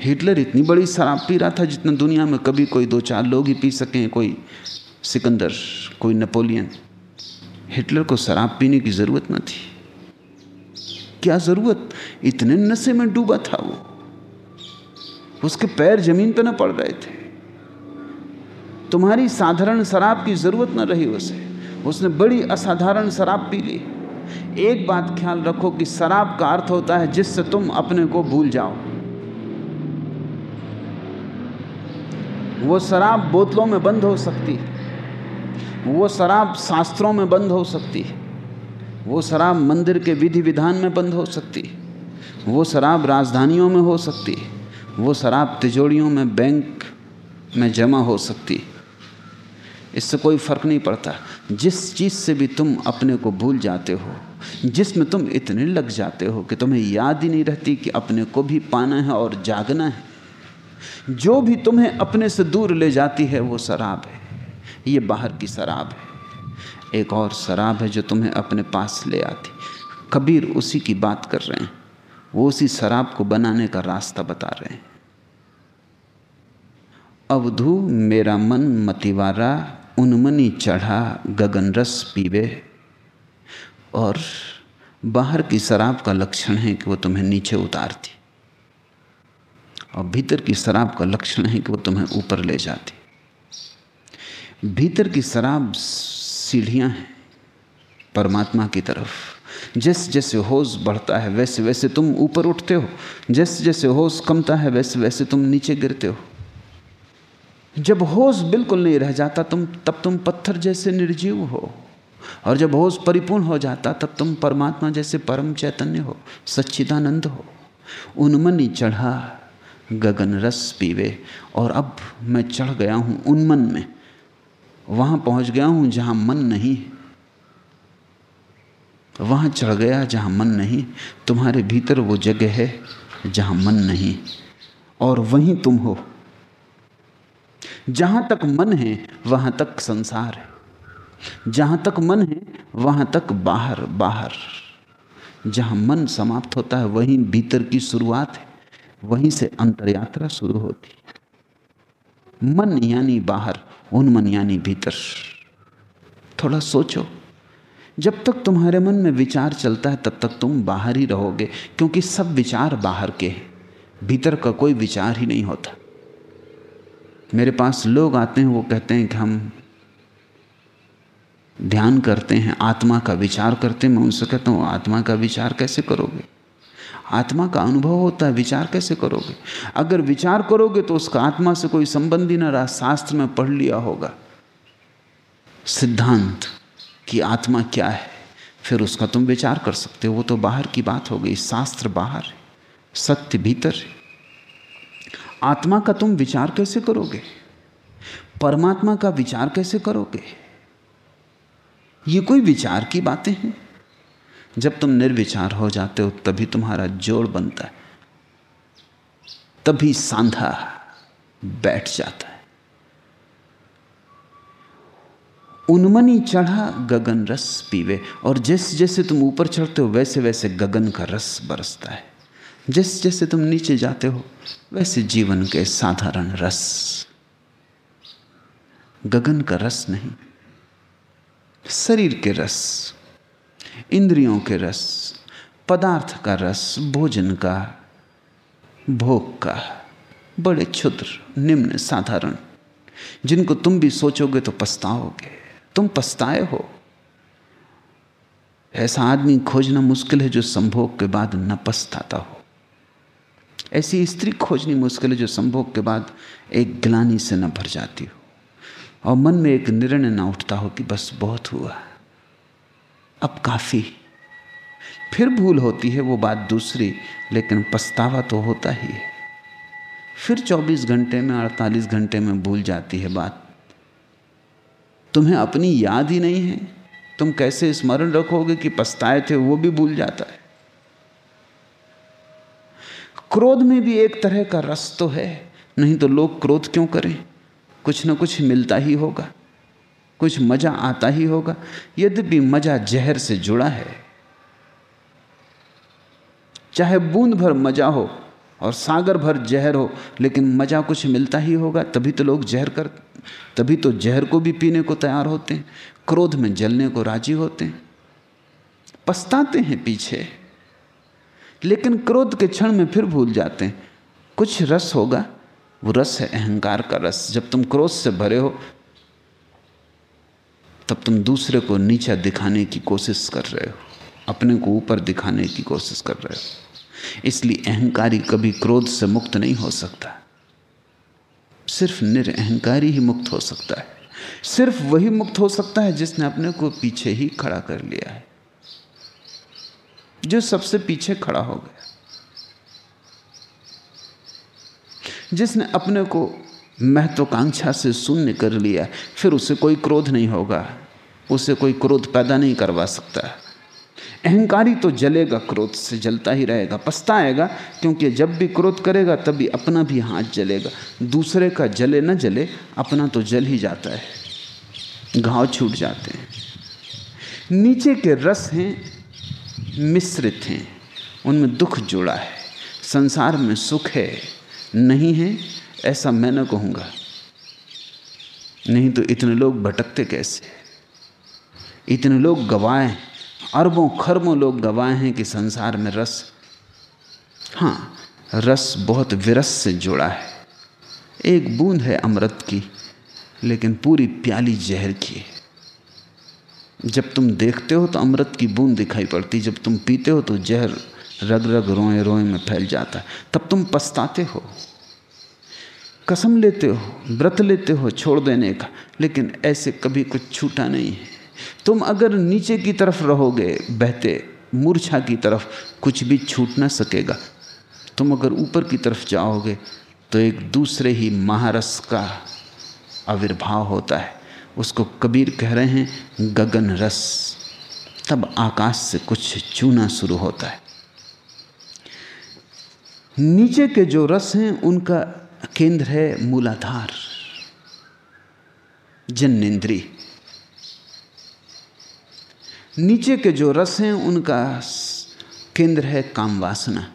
हिटलर इतनी बड़ी शराब पी रहा था जितना दुनिया में कभी कोई दो चार लोग ही पी सकें, कोई सिकंदर, कोई नेपोलियन। हिटलर को शराब पीने की ज़रूरत न थी। क्या ज़रूरत? इतने नशे में डूबा था वो। उसके पैर ज़मीन पर न पड़ रहे थे। तुम्हारी साधारण शराब की ज़रूरत न रही उसे। उसने बड़ी असाधारण शराब पी ली। एक बात ख्याल रखो कि शराब का अर्थ होता है जिससे तुम अपने को भूल जाओ। वो शराब बोतलों में बंद हो सकती है। वो शराब शास्त्रों में बंद हो सकती है। वो शराब मंदिर के विधि विधान में बंद हो सकती है। वो शराब राजधानियों में हो सकती है। वो शराब तिजोड़ियों में बैंक में जमा हो सकती इससे कोई फ़र्क नहीं पड़ता। जिस चीज़ से भी तुम अपने को भूल जाते हो, जिसमें तुम इतने लग जाते हो कि तुम्हें याद ही नहीं रहती कि अपने को भी पाना है और जागना है। जो भी तुम्हें अपने से दूर ले जाती है, वो शराब है। ये बाहर की शराब है। एक और शराब है जो तुम्हें अपने पास ले आती। कबीर उसी की बात कर रहे हैं। वो उसी शराब को बनाने का रास्ता बता रहे हैं। अवधू, मेरा मन मतिवारा उनमनी चढ़ा, गगन रस पीवे। और बाहर की शराब का लक्षण है कि वो तुम्हें नीचे उतारती। और भीतर की शराब का लक्षण है कि वो तुम्हें ऊपर ले जाती। भीतर की शराब सीढ़ियाँ हैं परमात्मा की तरफ़। जैसे जैसे होश बढ़ता है वैसे वैसे तुम ऊपर उठते हो। जैसे जैसे होश कमता है वैसे वैसे तुम नीचे गिरते हो। जब होश बिल्कुल नहीं रह जाता, तुम, तब तुम पत्थर जैसे निर्जीव हो। और जब होश परिपूर्ण हो जाता, तब तुम परमात्मा जैसे परम चैतन्य हो, सच्चिदानंद हो। उनमनी चढ़ा, गगन रस पीवे, और अब मैं चढ़ गया हूँ उनमन में। वहाँ पहुँच गया हूँ जहाँ मन नहीं है। वहाँ चढ़ गया जहाँ मन नहीं, तुम्हारे भीतर वो जगह है जहाँ मन नहीं। और वहीं तुम हो। जहाँ तक मन है, वहाँ तक संसार है। जहाँ तक मन है, वहाँ तक बाहर बाहर। जहाँ मन समाप्त होता है, वहीं भीतर की शुरुआत है, वहीं से अंतर यात्रा शुरू होती है। मन यानी बाहर उन मन यानी भीतर। थोड़ा सोचो, जब तक तुम्हारे मन में विचार चलता है, तब तक तुम बाहर ही रहोगे, क्योंकि सब विचार बाहर के हैं। भीतर का कोई विचार ही नहीं होता। मेरे पास लोग आते हैं, वो कहते हैं कि हम ध्यान करते हैं, आत्मा का विचार करते हैं। मैं उनसे कहता हूँ, आत्मा का विचार कैसे करोगे? आत्मा का अनुभव होता है, विचार कैसे करोगे? अगर विचार करोगे तो उसका आत्मा से कोई संबंध ही ना रहा, शास्त्र में पढ़ लिया होगा। सिद्धांत कि आत्मा क्या है, फिर उसका तुम विचार कर सकते हो। वो तो बाहर की बात हो गई, शास्त्र बाहर है, सत्य भीतर है। आत्मा का तुम विचार कैसे करोगे? परमात्मा का विचार कैसे करोगे? ये कोई विचार की बातें हैं। जब तुम निर्विचार हो जाते हो, तभी तुम्हारा जोड़ बनता है। तभी सांधा बैठ जाता है। उन्मनी चढ़ा, गगन रस पीवे। और जैसे जैसे तुम ऊपर चढ़ते हो वैसे वैसे गगन का रस बरसता है। जैसे जैसे तुम नीचे जाते हो, वैसे जीवन के साधारण रस। गगन का रस नहीं, शरीर के रस, इंद्रियों के रस, पदार्थ का रस, भोजन का, भोग का। बड़े क्षुद्र, निम्न, साधारण। जिनको तुम भी सोचोगे तो पछताओगे। तुम पछताए हो। ऐसा आदमी खोजना मुश्किल है जो संभोग के बाद न पछताता हो। ऐसी स्त्री खोजनी मुश्किल है जो संभोग के बाद एक ग्लानी से न भर जाती हो। और मन में एक निर्णय ना उठता हो कि बस बहुत हुआ। अब काफ़ी। फिर भूल होती है वो बात दूसरी, लेकिन पछतावा तो होता ही है। फिर 24 घंटे में 48 घंटे में भूल जाती है बात। तुम्हें अपनी याद ही नहीं है। तुम कैसे स्मरण रखोगे कि पछताए थे वो भी भूल जाता है। क्रोध में भी एक तरह का रस तो है। नहीं तो लोग क्रोध क्यों करें? कुछ ना कुछ मिलता ही होगा। कुछ मज़ा आता ही होगा। यद्यपि मज़ा जहर से जुड़ा है। चाहे बूंद भर मज़ा हो और सागर भर जहर हो, लेकिन मज़ा कुछ मिलता ही होगा। तभी तो लोग जहर कर, तभी तो जहर को भी पीने को तैयार होते हैं। क्रोध में जलने को राज़ी होते हैं। पछताते हैं पीछे। लेकिन क्रोध के क्षण में फिर भूल जाते हैं। कुछ रस होगा, वो रस है, अहंकार का रस। जब तुम क्रोध से भरे हो, तब तुम दूसरे को नीचा दिखाने की कोशिश कर रहे हो, अपने को ऊपर दिखाने की कोशिश कर रहे हो। इसलिए अहंकारी कभी क्रोध से मुक्त नहीं हो सकता। सिर्फ़ निरअहकारी ही मुक्त हो सकता है। सिर्फ़ वही मुक्त हो सकता है जिसने अपने को पीछे ही खड़ा कर लिया है। जो सबसे पीछे खड़ा हो गया। जिसने अपने को महत्वाकांक्षा से शून्य कर लिया, फिर उसे कोई क्रोध नहीं होगा, उसे कोई क्रोध पैदा नहीं करवा सकता। अहंकारी तो जलेगा, क्रोध से जलता ही रहेगा, पछताएगा, क्योंकि जब भी क्रोध करेगा, तभी अपना भी हाथ जलेगा। दूसरे का जले न जले, अपना तो जल ही जाता है, घाव छूट जाते हैं। नीचे के रस हैं मिश्रित हैं, उनमें दुख जुड़ा है, संसार में सुख है। नहीं है, ऐसा मैं न कहूँगा। नहीं तो इतने लोग भटकते कैसे? इतने लोग गवाए अरबों खरबों लोग गवाए हैं कि संसार में रस। हाँ रस बहुत विरस से जुड़ा है। एक बूंद है अमृत की, लेकिन पूरी प्याली जहर की है। जब तुम देखते हो तो अमृत की बूंद दिखाई पड़ती, जब तुम पीते हो तो जहर रग रग रोए रोए में फैल जाता है। तब तुम पछताते हो, कसम लेते हो, व्रत लेते हो छोड़ देने का, लेकिन ऐसे कभी कुछ छूटा नहीं है। तुम अगर नीचे की तरफ़ रहोगे, बहते मूर्छा की तरफ़, कुछ भी छूट ना सकेगा। तुम अगर ऊपर की तरफ़ जाओगे तो एक दूसरे ही महारस का आविर्भाव होता है। उसको कबीर कह रहे हैं, गगन रस। तब आकाश से कुछ चूना शुरू होता है। नीचे के जो रस हैं, उनका केंद्र है मूलाधार जन्नेन्द्री नीचे के जो रस हैं, उनका केंद्र है काम वासना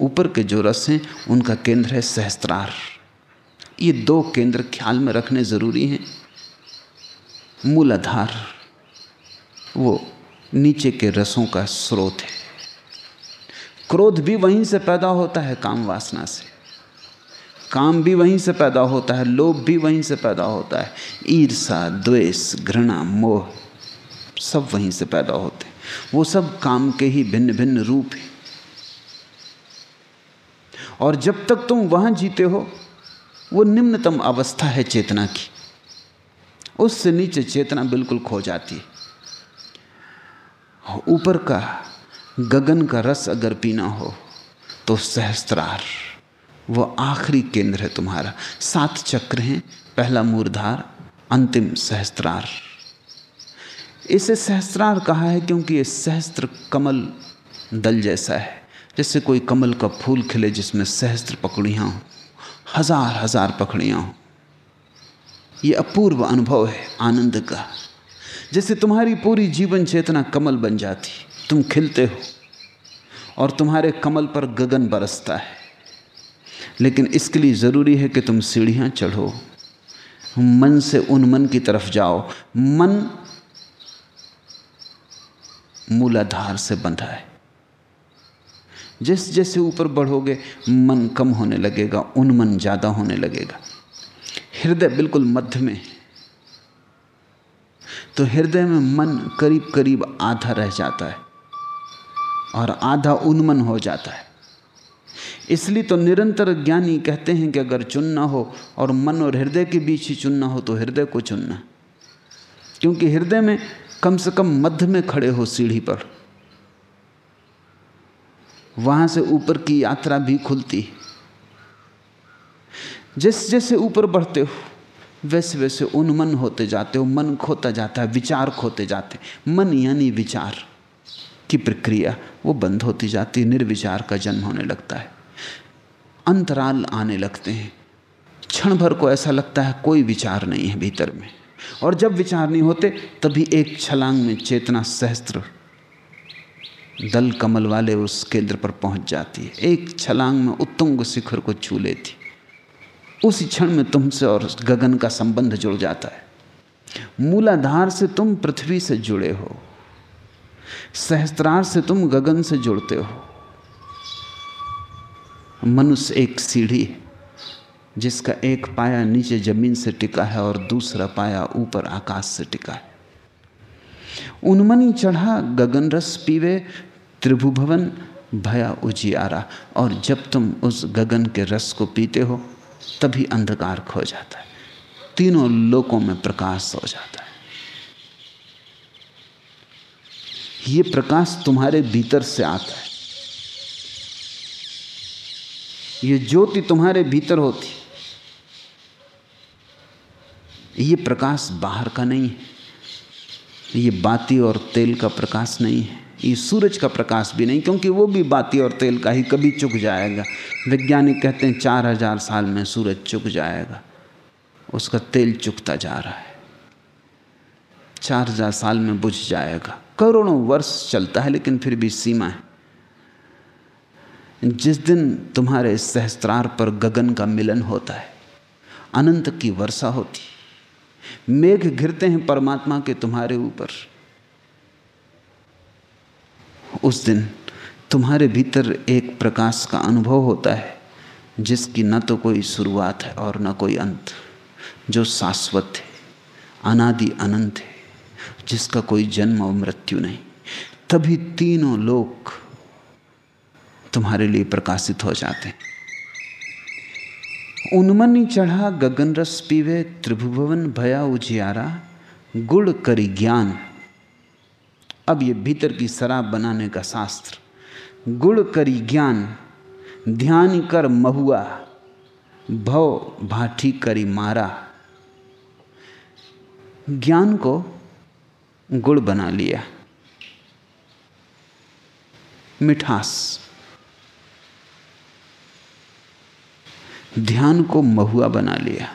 ऊपर के जो रस हैं, उनका केंद्र है सहस्त्रार। ये दो केंद्र ख्याल में रखने ज़रूरी हैं। मूलाधार, वो नीचे के रसों का स्रोत है। क्रोध भी वहीं से पैदा होता है काम वासना से। काम भी वहीं से पैदा होता है, लोभ भी वहीं से पैदा होता है। ईर्षा, द्वेष, घृणा, मोह सब वहीं से पैदा होते हैं। वो सब काम के ही भिन्न भिन्न रूप हैं। और जब तक तुम वहाँ जीते हो वो निम्नतम अवस्था है चेतना की। उससे नीचे चेतना बिल्कुल खो जाती है। ऊपर का गगन का रस अगर पीना हो तो सहस्त्रार, वो आखिरी केंद्र है तुम्हारा। सात चक्र हैं, पहला मूर्धार, अंतिम सहस्त्रार। इसे सहस्त्रार कहा है क्योंकि ये सहस्त्र कमल दल जैसा है जैसे कोई कमल का फूल खिले जिसमें सहस्त्र पकड़ियाँ हों। हज़ार हज़ार पकड़ियाँ हों। ये अपूर्व अनुभव है आनंद का। जैसे तुम्हारी पूरी जीवन चेतना कमल बन जाती, तुम खिलते हो और तुम्हारे कमल पर गगन बरसता है। लेकिन इसके लिए ज़रूरी है कि तुम सीढ़ियाँ चढ़ो, मन से उन मन की तरफ़ जाओ। मन मूलाधार से बंधा है। जैसे जैसे ऊपर बढ़ोगे, मन कम होने लगेगा, उन्मन ज़्यादा होने लगेगा। हृदय बिल्कुल मध्य में तो हृदय में मन करीब करीब आधा रह जाता है और आधा उन्मन हो जाता है। इसलिए तो निरंतर ज्ञानी कहते हैं कि अगर चुनना हो और मन और हृदय के बीच ही चुनना हो तो हृदय को चुनना। क्योंकि हृदय में कम से कम मध्य में खड़े हो सीढ़ी पर। वहाँ से ऊपर की यात्रा भी खुलती जैसे जैसे ऊपर बढ़ते हो, वैसे वैसे उन्मन होते जाते हो, मन खोता जाता है, विचार खोते जाते मन यानी विचार की प्रक्रिया, वो बंद होती जाती है, निर्विचार का जन्म होने लगता है। अंतराल आने लगते हैं। क्षण भर को ऐसा लगता है कोई विचार नहीं है भीतर में। और जब विचार नहीं होते, तभी एक छलांग में चेतना सहस्त्र दल कमल वाले उस केंद्र पर पहुँच जाती है। एक छलांग में उत्तुंग शिखर को छू लेती। उसी क्षण में तुमसे और गगन का संबंध जुड़ जाता है। मूलाधार से तुम पृथ्वी से जुड़े हो। सहस्त्रार से तुम गगन से जुड़ते हो। मनुष्य एक सीढ़ी है, जिसका एक पाया नीचे ज़मीन से टिका है और दूसरा पाया ऊपर आकाश से टिका है। उन्मनी चढ़ा, गगन रस पीवे त्रिभुभवन भया उजियारा। और जब तुम उस गगन के रस को पीते हो, तभी अंधकार खो जाता है। तीनों लोकों में प्रकाश हो जाता है। ये प्रकाश तुम्हारे भीतर से आता है। ये ज्योति तुम्हारे भीतर होती ये प्रकाश बाहर का नहीं है। ये बाती और तेल का प्रकाश नहीं है। ये सूरज का प्रकाश भी नहीं, क्योंकि वो भी बाती और तेल का ही कभी चुक जाएगा। वैज्ञानिक कहते हैं, चार हज़ार साल में सूरज चुक जाएगा। उसका तेल चुकता जा रहा है। चार हज़ार साल में बुझ जाएगा। करोड़ों वर्ष चलता है, लेकिन फिर भी सीमा है। जिस दिन तुम्हारे सहस्त्रार पर गगन का मिलन होता है, अनंत की वर्षा होती। मेघ घिरते हैं परमात्मा के तुम्हारे ऊपर। उस दिन तुम्हारे भीतर एक प्रकाश का अनुभव होता है, जिसकी न तो कोई शुरुआत है और न कोई अंत। जो शाश्वत है, अनादि अनंत है, जिसका कोई जन्म और मृत्यु नहीं, तभी तीनों लोग तुम्हारे लिए प्रकाशित हो जाते हैं। उन्मनी चढ़ा गगन रस पीवे, त्रिभुवन भया उजियारा, गुड़ करी ज्ञान। अब ये भीतर की शराब बनाने का शास्त्र। गुड़ करी ज्ञान, ध्यान कर महुआ, भव भाठी करी मारा। ज्ञान को गुड़ बना लिया। मिठास। ध्यान को महुआ बना लिया।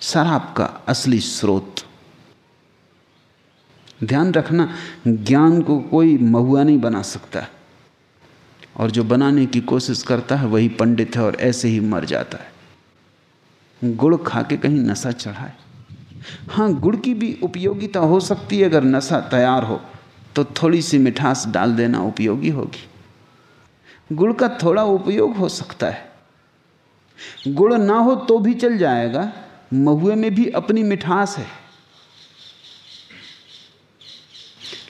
शराब का असली स्रोत ध्यान रखना, ज्ञान को कोई महुआ नहीं बना सकता। और जो बनाने की कोशिश करता है, वही पंडित है और ऐसे ही मर जाता है। गुड़ खा के कहीं नशा चढ़ाए। हाँ गुड़ की भी उपयोगिता हो सकती है, अगर नशा तैयार हो तो थोड़ी सी मिठास डाल देना उपयोगी होगी। गुड़ का थोड़ा उपयोग हो सकता है। गुड़ ना हो तो भी चल जाएगा, महुए में भी अपनी मिठास है।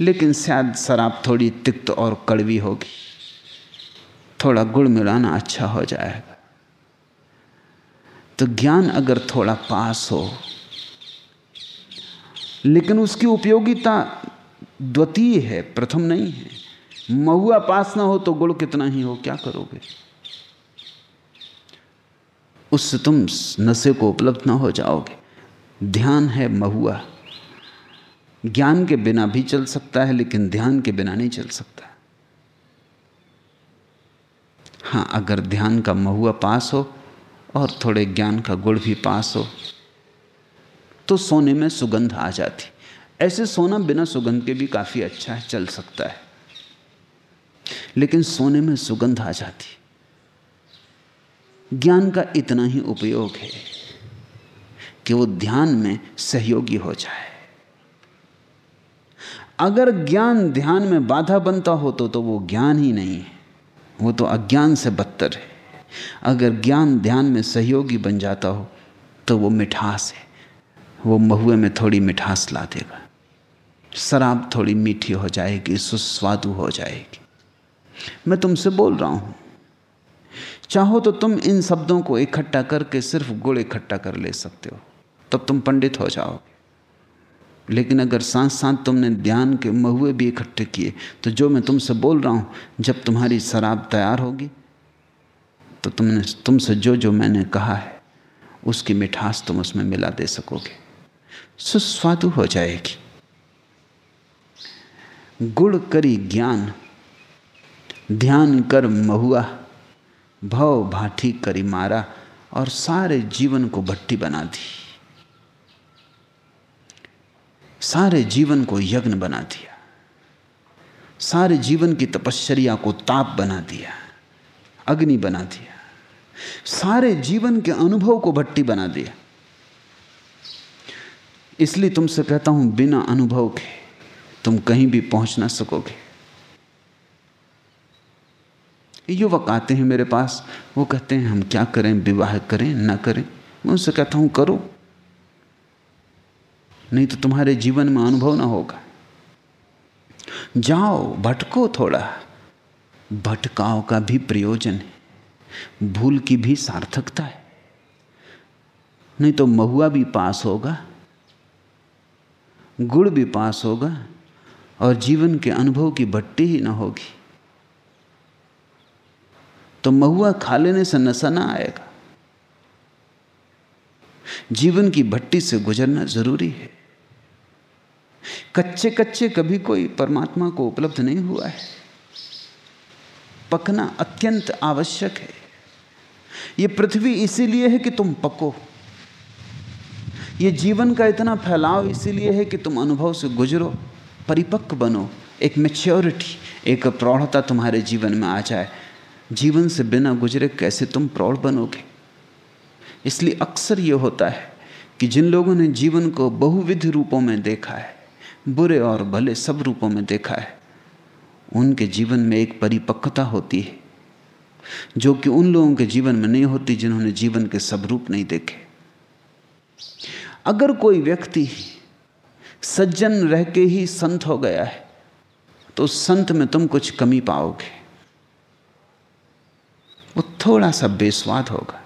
लेकिन शायद शराब थोड़ी तिक्त और कड़वी होगी। थोड़ा गुड़ मिलाना अच्छा हो जाएगा। तो ज्ञान अगर थोड़ा पास हो, लेकिन उसकी उपयोगिता द्वितीय है, प्रथम नहीं है। महुआ पास ना हो तो गुड़ कितना ही हो, क्या करोगे? उससे तुम नशे को उपलब्ध ना हो जाओगे। ध्यान है महुआ। ज्ञान के बिना भी चल सकता है, लेकिन ध्यान के बिना नहीं चल सकता हाँ। अगर ध्यान का महुआ पास हो और थोड़े ज्ञान का गुड़ भी पास हो तो सोने में सुगंध आ जाती। ऐसे सोना बिना सुगंध के भी काफ़ी अच्छा है, चल सकता है। लेकिन सोने में सुगंध आ जाती। ज्ञान का इतना ही उपयोग है कि वो ध्यान में सहयोगी हो जाए। अगर ज्ञान ध्यान में बाधा बनता हो तो, तो वो ज्ञान ही नहीं है। वो तो अज्ञान से बदतर है। अगर ज्ञान ध्यान में सहयोगी बन जाता हो तो वो मिठास है। वो महुए में थोड़ी मिठास ला देगा। शराब थोड़ी मीठी हो जाएगी सुस्वादु हो जाएगी। मैं तुमसे बोल रहा हूँ चाहो तो तुम इन शब्दों को इकट्ठा करके सिर्फ़ गुड़ इकट्ठा कर ले सकते हो तब तुम पंडित हो जाओगे। लेकिन अगर साथ साथ तुमने ध्यान के महुए भी इकट्ठे किए तो जो मैं तुमसे बोल रहा हूँ, जब तुम्हारी शराब तैयार होगी तो तुमने, तुमसे जो जो मैंने कहा है, उसकी मिठास तुम उसमें मिला दे सकोगे। सुस्वादु हो जाएगी। गुड़ करी ज्ञान, ध्यान कर महुआ, भव भाठी करी मारा, और सारे जीवन को भट्टी बना दी। सारे जीवन को यज्ञ बना दिया। सारे जीवन की तपश्चर्या को ताप बना दिया, अग्नि बना दिया। सारे जीवन के अनुभव को भट्टी बना दिया। इसलिए तुमसे कहता हूँ, बिना अनुभव के तुम कहीं भी पहुँच ना सकोगे। युवक आते हैं मेरे पास, वो कहते हैं, हम क्या करें, विवाह करें, ना करें? मैं उनसे कहता हूँ, करो। नहीं तो तुम्हारे जीवन में अनुभव ना होगा। जाओ, भटको थोड़ा। भटकाव का भी प्रयोजन है। भूल की भी सार्थकता है। नहीं तो महुआ भी पास होगा। गुड़ भी पास होगा और जीवन के अनुभव की भट्टी ही ना होगी। तो महुआ खा लेने से नशा ना आएगा। जीवन की भट्टी से गुजरना ज़रूरी है। कच्चे कच्चे कभी कोई परमात्मा को उपलब्ध नहीं हुआ है। पकना अत्यंत आवश्यक है। यह पृथ्वी इसीलिए है कि तुम पको। यह जीवन का इतना फैलाव इसीलिए है कि तुम अनुभव से गुजरो, परिपक्व बनो, एक मेच्योरिटी एक प्रौढ़ता तुम्हारे जीवन में आ जाए। जीवन से बिना गुजरे कैसे तुम प्रौढ़ बनोगे? इसलिए अक्सर यह होता है कि जिन लोगों ने जीवन को बहुविध रूपों में देखा है बुरे और भले सब रूपों में देखा है। उनके जीवन में एक परिपक्वता होती है, जो कि उन लोगों के जीवन में नहीं होती जिन्होंने जीवन के सब रूप नहीं देखे। अगर कोई व्यक्ति सज्जन रह के ही संत हो गया है तो संत में तुम कुछ कमी पाओगे। वो थोड़ा सा बेस्वाद होगा।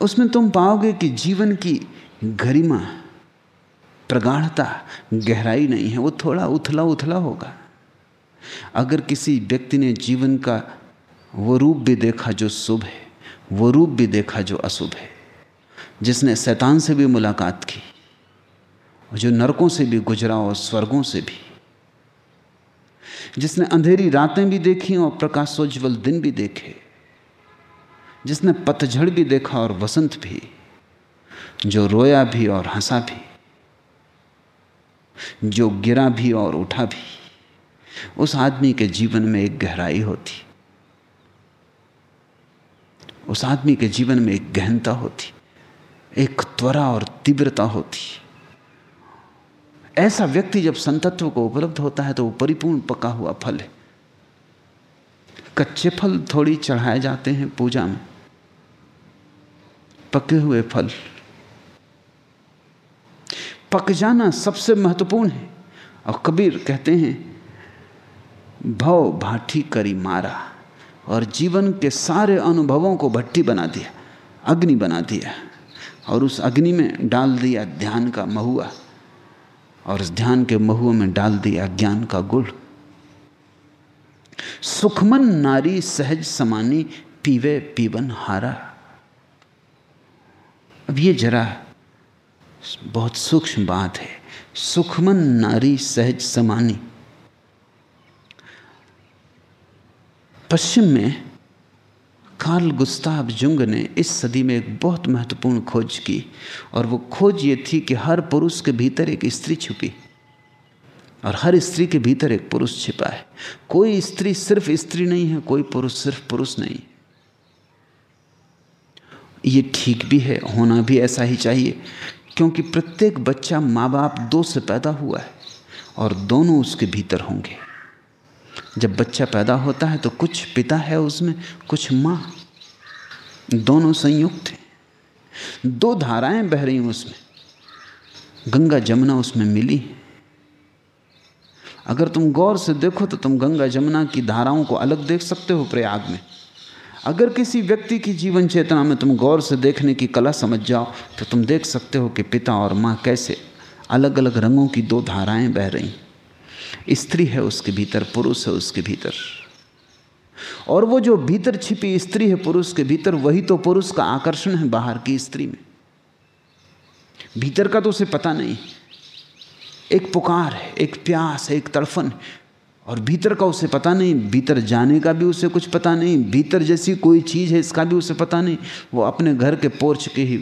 उसमें तुम पाओगे कि जीवन की गरिमा प्रगाढ़ता, गहराई नहीं है, वो थोड़ा उथला उथला होगा। अगर किसी व्यक्ति ने जीवन का वो रूप भी देखा जो शुभ है, वो रूप भी देखा जो अशुभ है, जिसने शैतान से भी मुलाकात की जो नरकों से भी गुजरा और स्वर्गों से भी, जिसने अंधेरी रातें भी देखी और प्रकाशोज्वल दिन भी देखे, जिसने पतझड़ भी देखा और वसंत भी, जो रोया भी और हंसा भी जो गिरा भी और उठा भी, उस आदमी के जीवन में एक गहराई होती। उस आदमी के जीवन में एक गहनता होती, एक त्वरा और तीव्रता होती। ऐसा व्यक्ति जब संतत्व को उपलब्ध होता है तो वो परिपूर्ण पका हुआ फल है। कच्चे फल थोड़ी चढ़ाए जाते हैं पूजा में, पके हुए फल। पक जाना सबसे महत्वपूर्ण है। और कबीर कहते हैं, भव भाठी करी मारा और जीवन के सारे अनुभवों को भट्टी बना दिया, अग्नि बना दिया और उस अग्नि में डाल दिया ध्यान का महुआ और उस ध्यान के महुआ में डाल दिया ज्ञान का गुड़। सुखमन नारी सहज समानी पीवे पीवन हारा। अब ये जरा बहुत सूक्ष्म बात है। सुखमन नारी सहज समानी। पश्चिम में कार्ल गुस्ताव जुंग ने इस सदी में एक बहुत महत्वपूर्ण खोज की और वो खोज ये थी कि हर पुरुष के भीतर एक स्त्री छुपी और हर स्त्री के भीतर एक पुरुष छिपा है। कोई स्त्री सिर्फ़ स्त्री नहीं है, कोई पुरुष सिर्फ़ पुरुष नहीं। ये ठीक भी है, होना भी ऐसा ही चाहिए। क्योंकि प्रत्येक बच्चा माँ बाप दो से पैदा हुआ है और दोनों उसके भीतर होंगे। जब बच्चा पैदा होता है तो कुछ पिता है उसमें, कुछ माँ। दोनों संयुक्त हैं। दो धाराएँ बह रही हैं उसमें। गंगा जमुना उसमें मिली अगर तुम गौर से देखो तो तुम गंगा जमुना की धाराओं को अलग देख सकते हो प्रयाग में। अगर किसी व्यक्ति की जीवन चेतना में तुम गौर से देखने की कला समझ जाओ तो तुम देख सकते हो कि पिता और माँ कैसे अलग अलग रंगों की दो धाराएँ बह रही स्त्री है उसके भीतर, पुरुष है उसके भीतर। और वो जो भीतर छिपी स्त्री है पुरुष के भीतर, वही तो पुरुष का आकर्षण है बाहर की स्त्री में। भीतर का तो उसे पता नहीं। एक पुकार है, एक प्यास है, एक तड़फन और भीतर का उसे पता नहीं, भीतर जाने का भी उसे कुछ पता नहीं, भीतर जैसी कोई चीज़ है इसका भी उसे पता नहीं। वो अपने घर के पोर्च के ही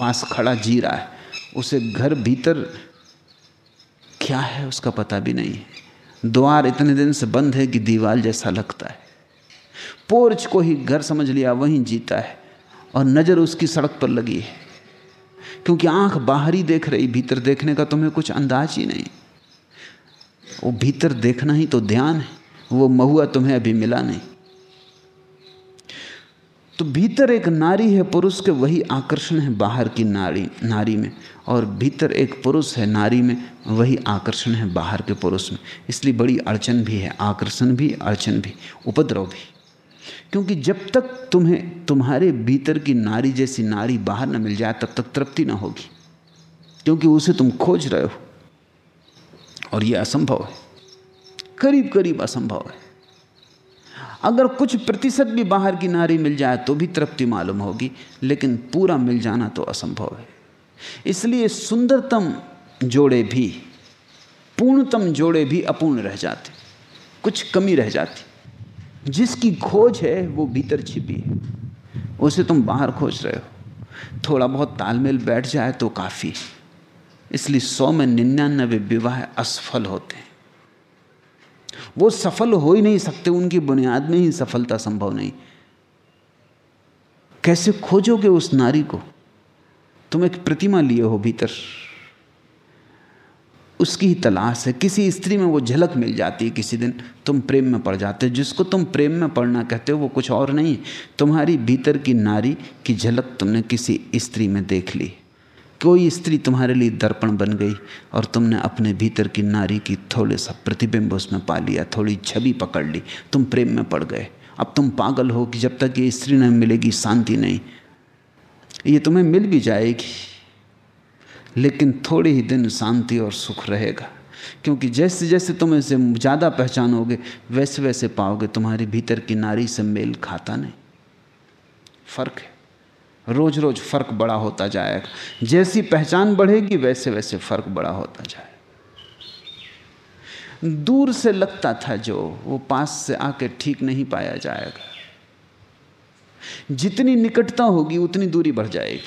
पास खड़ा जी रहा है। उसे घर भीतर क्या है उसका पता भी नहीं है। द्वार इतने दिन से बंद है कि दीवार जैसा लगता है। पोर्च को ही घर समझ लिया, वहीं जीता है और नज़र उसकी सड़क पर लगी है। क्योंकि आँख बाहर देख रही, भीतर देखने का तुम्हें कुछ अंदाज ही नहीं। वो भीतर देखना ही तो ध्यान है। वो महुआ तुम्हें अभी मिला नहीं। तो भीतर एक नारी है, पुरुष के वही आकर्षण है बाहर की नारी नारी में। और भीतर एक पुरुष है नारी में, वही आकर्षण है बाहर के पुरुष में। इसलिए बड़ी अड़चन भी है, आकर्षण भी, अड़चन भी, उपद्रव भी। क्योंकि जब तक तुम्हें, तुम्हारे भीतर की नारी जैसी नारी बाहर न मिल जाए, तब तक तृप्ति ना होगी। क्योंकि उसे तुम खोज रहे हो। और यह असंभव है। करीब करीब असंभव है। अगर कुछ प्रतिशत भी बाहर की नारी मिल जाए तो भी तृप्ति मालूम होगी, लेकिन पूरा मिल जाना तो असंभव है। इसलिए सुंदरतम जोड़े भी, पूर्णतम जोड़े भी अपूर्ण रह जाते कुछ कमी रह जाती जिसकी खोज है, वो भीतर छिपी है। उसे तुम बाहर खोज रहे हो। थोड़ा बहुत तालमेल बैठ जाए तो काफ़ी इसलिए सौ में निन्यानबे विवाह असफल होते हैं। वो सफल हो ही नहीं सकते, उनकी बुनियाद में ही सफलता संभव नहीं। कैसे खोजोगे उस नारी को? तुम एक प्रतिमा लिए हो भीतर। उसकी ही तलाश है, किसी स्त्री में वो झलक मिल जाती है किसी दिन। तुम प्रेम में पड़ जाते हो, जिसको तुम प्रेम में पड़ना कहते हो, वो कुछ और नहीं। तुम्हारी भीतर की नारी की झलक तुमने किसी स्त्री में देख ली। कोई स्त्री तुम्हारे लिए दर्पण बन गई और तुमने अपने भीतर की नारी की थोड़े सा प्रतिबिंब उसमें पा लिया, थोड़ी छवि पकड़ ली, तुम प्रेम में पड़ गए। अब तुम पागल हो कि जब तक ये स्त्री नहीं मिलेगी, शांति नहीं। ये तुम्हें मिल भी जाएगी, लेकिन थोड़े ही दिन शांति और सुख रहेगा, क्योंकि जैसे जैसे तुम इसे ज़्यादा पहचानोगे, वैसे वैसे पाओगे, तुम्हारे भीतर की नारी से मेल खाता नहीं। फ़र्क है। रोज रोज फ़र्क बड़ा होता जाएगा जैसी पहचान बढ़ेगी वैसे वैसे फ़र्क बड़ा होता जाएगा दूर से लगता था जो, वो पास से आके ठीक नहीं पाया जाएगा। जितनी निकटता होगी, उतनी दूरी बढ़ जाएगी।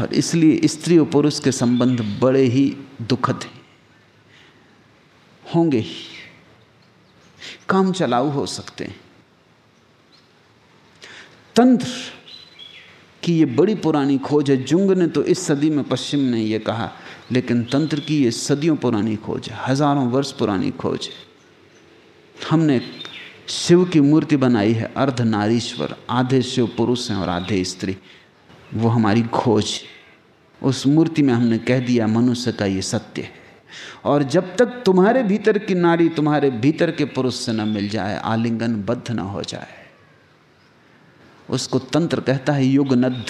और इसलिए स्त्री और पुरुष के संबंध बड़े ही दुखद हैं। होंगे ही। काम चलाऊ हो सकते हैं। तंत्र की ये बड़ी पुरानी खोज है। जुंग ने तो इस सदी में पश्चिम ने ये कहा, लेकिन तंत्र की ये सदियों पुरानी खोज है, हज़ारों वर्ष पुरानी खोज है। हमने शिव की मूर्ति बनाई है अर्ध नारीश्वर आधे शिव पुरुष हैं और आधे स्त्री। वो हमारी खोज उस मूर्ति में हमने कह दिया, मनुष्य का ये सत्य है। और जब तक तुम्हारे भीतर की नारी तुम्हारे भीतर के पुरुष से न मिल जाए आलिंगन बद्ध न हो जाए। उसको तंत्र कहता है युग नद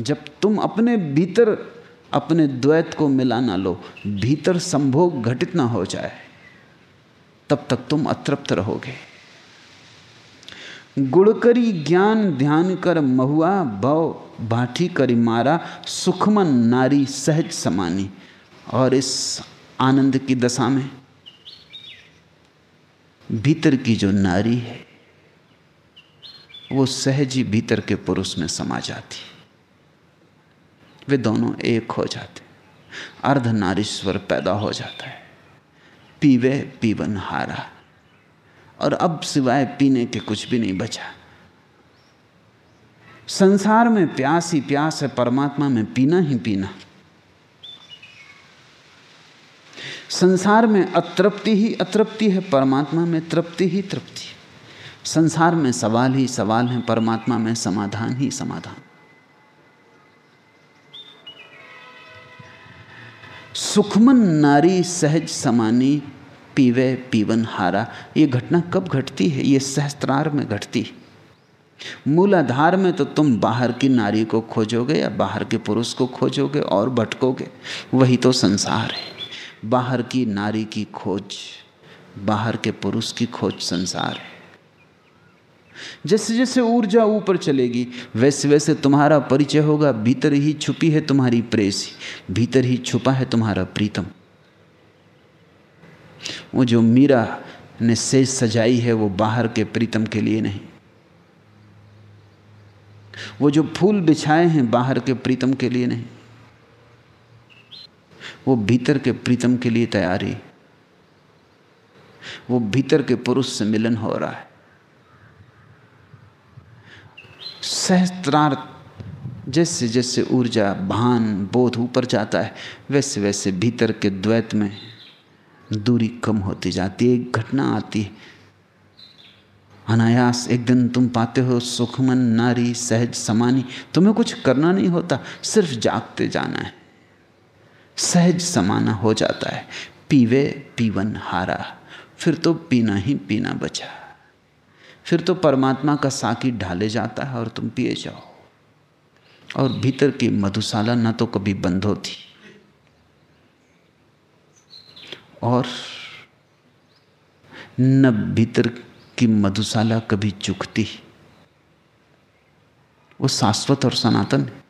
जब तुम अपने भीतर अपने द्वैत को मिला ना लो, भीतर संभोग घटित ना हो जाए, तब तक तुम अतृप्त रहोगे। गुड़करी ज्ञान ध्यान कर महुआ, भव भाठी करी मारा, सुखमन नारी सहज समानी, और इस आनंद की दशा में भीतर की जो नारी है वो सहज ही भीतर के पुरुष में समा जाती। वे दोनों एक हो जाते। अर्ध नारीश्वर पैदा हो जाता है। पीवे पीवन हारा। और अब सिवाय पीने के कुछ भी नहीं बचा। संसार में प्यास ही प्यास है, परमात्मा में पीना ही पीना। संसार में अतृप्ति ही अतृप्ति है, परमात्मा में तृप्ति ही तृप्ति संसार में सवाल ही सवाल है, परमात्मा में समाधान ही समाधान। सुखमन नारी सहज समानी, पीवे पीवन हारा। ये घटना कब घटती है? ये सहस्त्रार में घटती है। मूलाधार में तो तुम बाहर की नारी को खोजोगे या बाहर के पुरुष को खोजोगे और भटकोगे? वही तो संसार है। बाहर की नारी की खोज, बाहर के पुरुष की खोज संसार है। जैसे जैसे ऊर्जा ऊपर चलेगी, वैसे वैसे तुम्हारा परिचय होगा, भीतर ही छुपी है तुम्हारी प्रेसी, भीतर ही छुपा है तुम्हारा प्रीतम। वो जो मीरा ने सेज सजाई है, वो बाहर के प्रीतम के लिए नहीं। वो जो फूल बिछाए हैं, बाहर के प्रीतम के लिए नहीं। वो भीतर के प्रीतम के लिए तैयारी वो भीतर के पुरुष से मिलन हो रहा है। सहस्त्रार्थ जैसे जैसे ऊर्जा, भान, बोध ऊपर जाता है, वैसे वैसे भीतर के द्वैत में दूरी कम होती जाती है, एक घटना आती है। अनायास एक दिन तुम पाते हो सुखमन, नारी, सहज, समानी, तुम्हें कुछ करना नहीं होता, सिर्फ़ जागते जाना है। सहज, समाना हो जाता है, पीवे पीवन हारा, फिर तो पीना ही पीना बचा। फिर तो परमात्मा का साकी ढाले जाता है और तुम पिए जाओ। और भीतर की मधुशाला ना तो कभी बंद होती। और न भीतर की मधुशाला कभी चुकती। वो शाश्वत और सनातन है।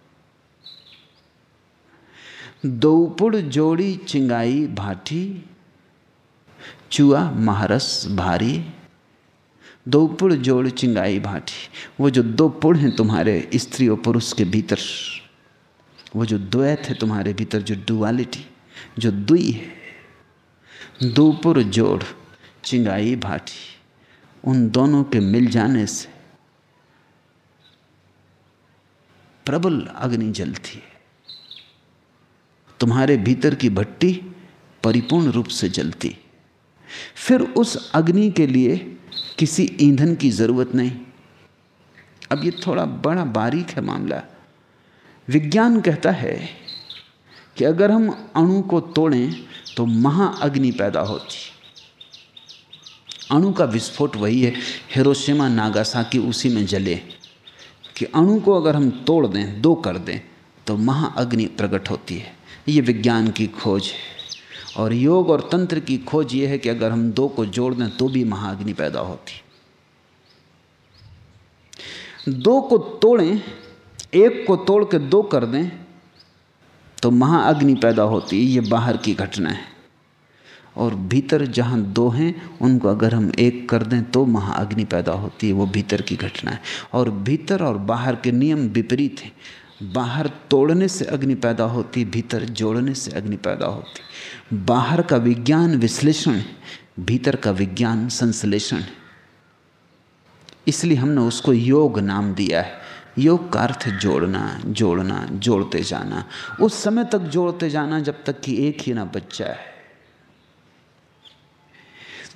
दोपुड़ जोड़ी चिंगाई भाटी चुआ महारस भारी। दोपुड़ जोड़ चिंगाई भाटी वो जो दो पुड़ हैं तुम्हारे स्त्री और पुरुष के भीतर, वो जो द्वैत है तुम्हारे भीतर, जो डुअलिटी जो दुई है, दो दोपुर जोड़ चिंगाई भाटी उन दोनों के मिल जाने से प्रबल अग्नि जलती है। तुम्हारे भीतर की भट्टी परिपूर्ण रूप से जलती। फिर उस अग्नि के लिए किसी ईंधन की ज़रूरत नहीं। अब ये थोड़ा बड़ा बारीक है मामला। विज्ञान कहता है कि अगर हम अणु को तोड़ें तो महाअग्नि पैदा होती। अणु का विस्फोट वही है, हिरोशिमा नागासाकी उसी में जले। कि अणु को अगर हम तोड़ दें, दो कर दें तो महाअग्नि प्रकट होती है। ये विज्ञान की खोज है। और योग और तंत्र की खोज ये है कि अगर हम दो को जोड़ दें तो भी महाअग्नि पैदा होती। दो को तोड़ें, एक को तोड़ के दो कर दें तो महाअग्नि पैदा होती है ये बाहर की घटना है। और भीतर जहाँ दो हैं, उनको अगर हम एक कर दें तो महाअग्नि पैदा होती है वो भीतर की घटना है। और भीतर और बाहर के नियम विपरीत हैं। बाहर तोड़ने से अग्नि पैदा होती, भीतर जोड़ने से अग्नि पैदा होती। बाहर का विज्ञान विश्लेषण भीतर का विज्ञान संश्लेषण इसलिए हमने उसको योग नाम दिया है। योग का अर्थ जोड़ना जोड़ना, जोड़ते जाना। उस समय तक जोड़ते जाना जब तक कि एक ही ना बच्चा है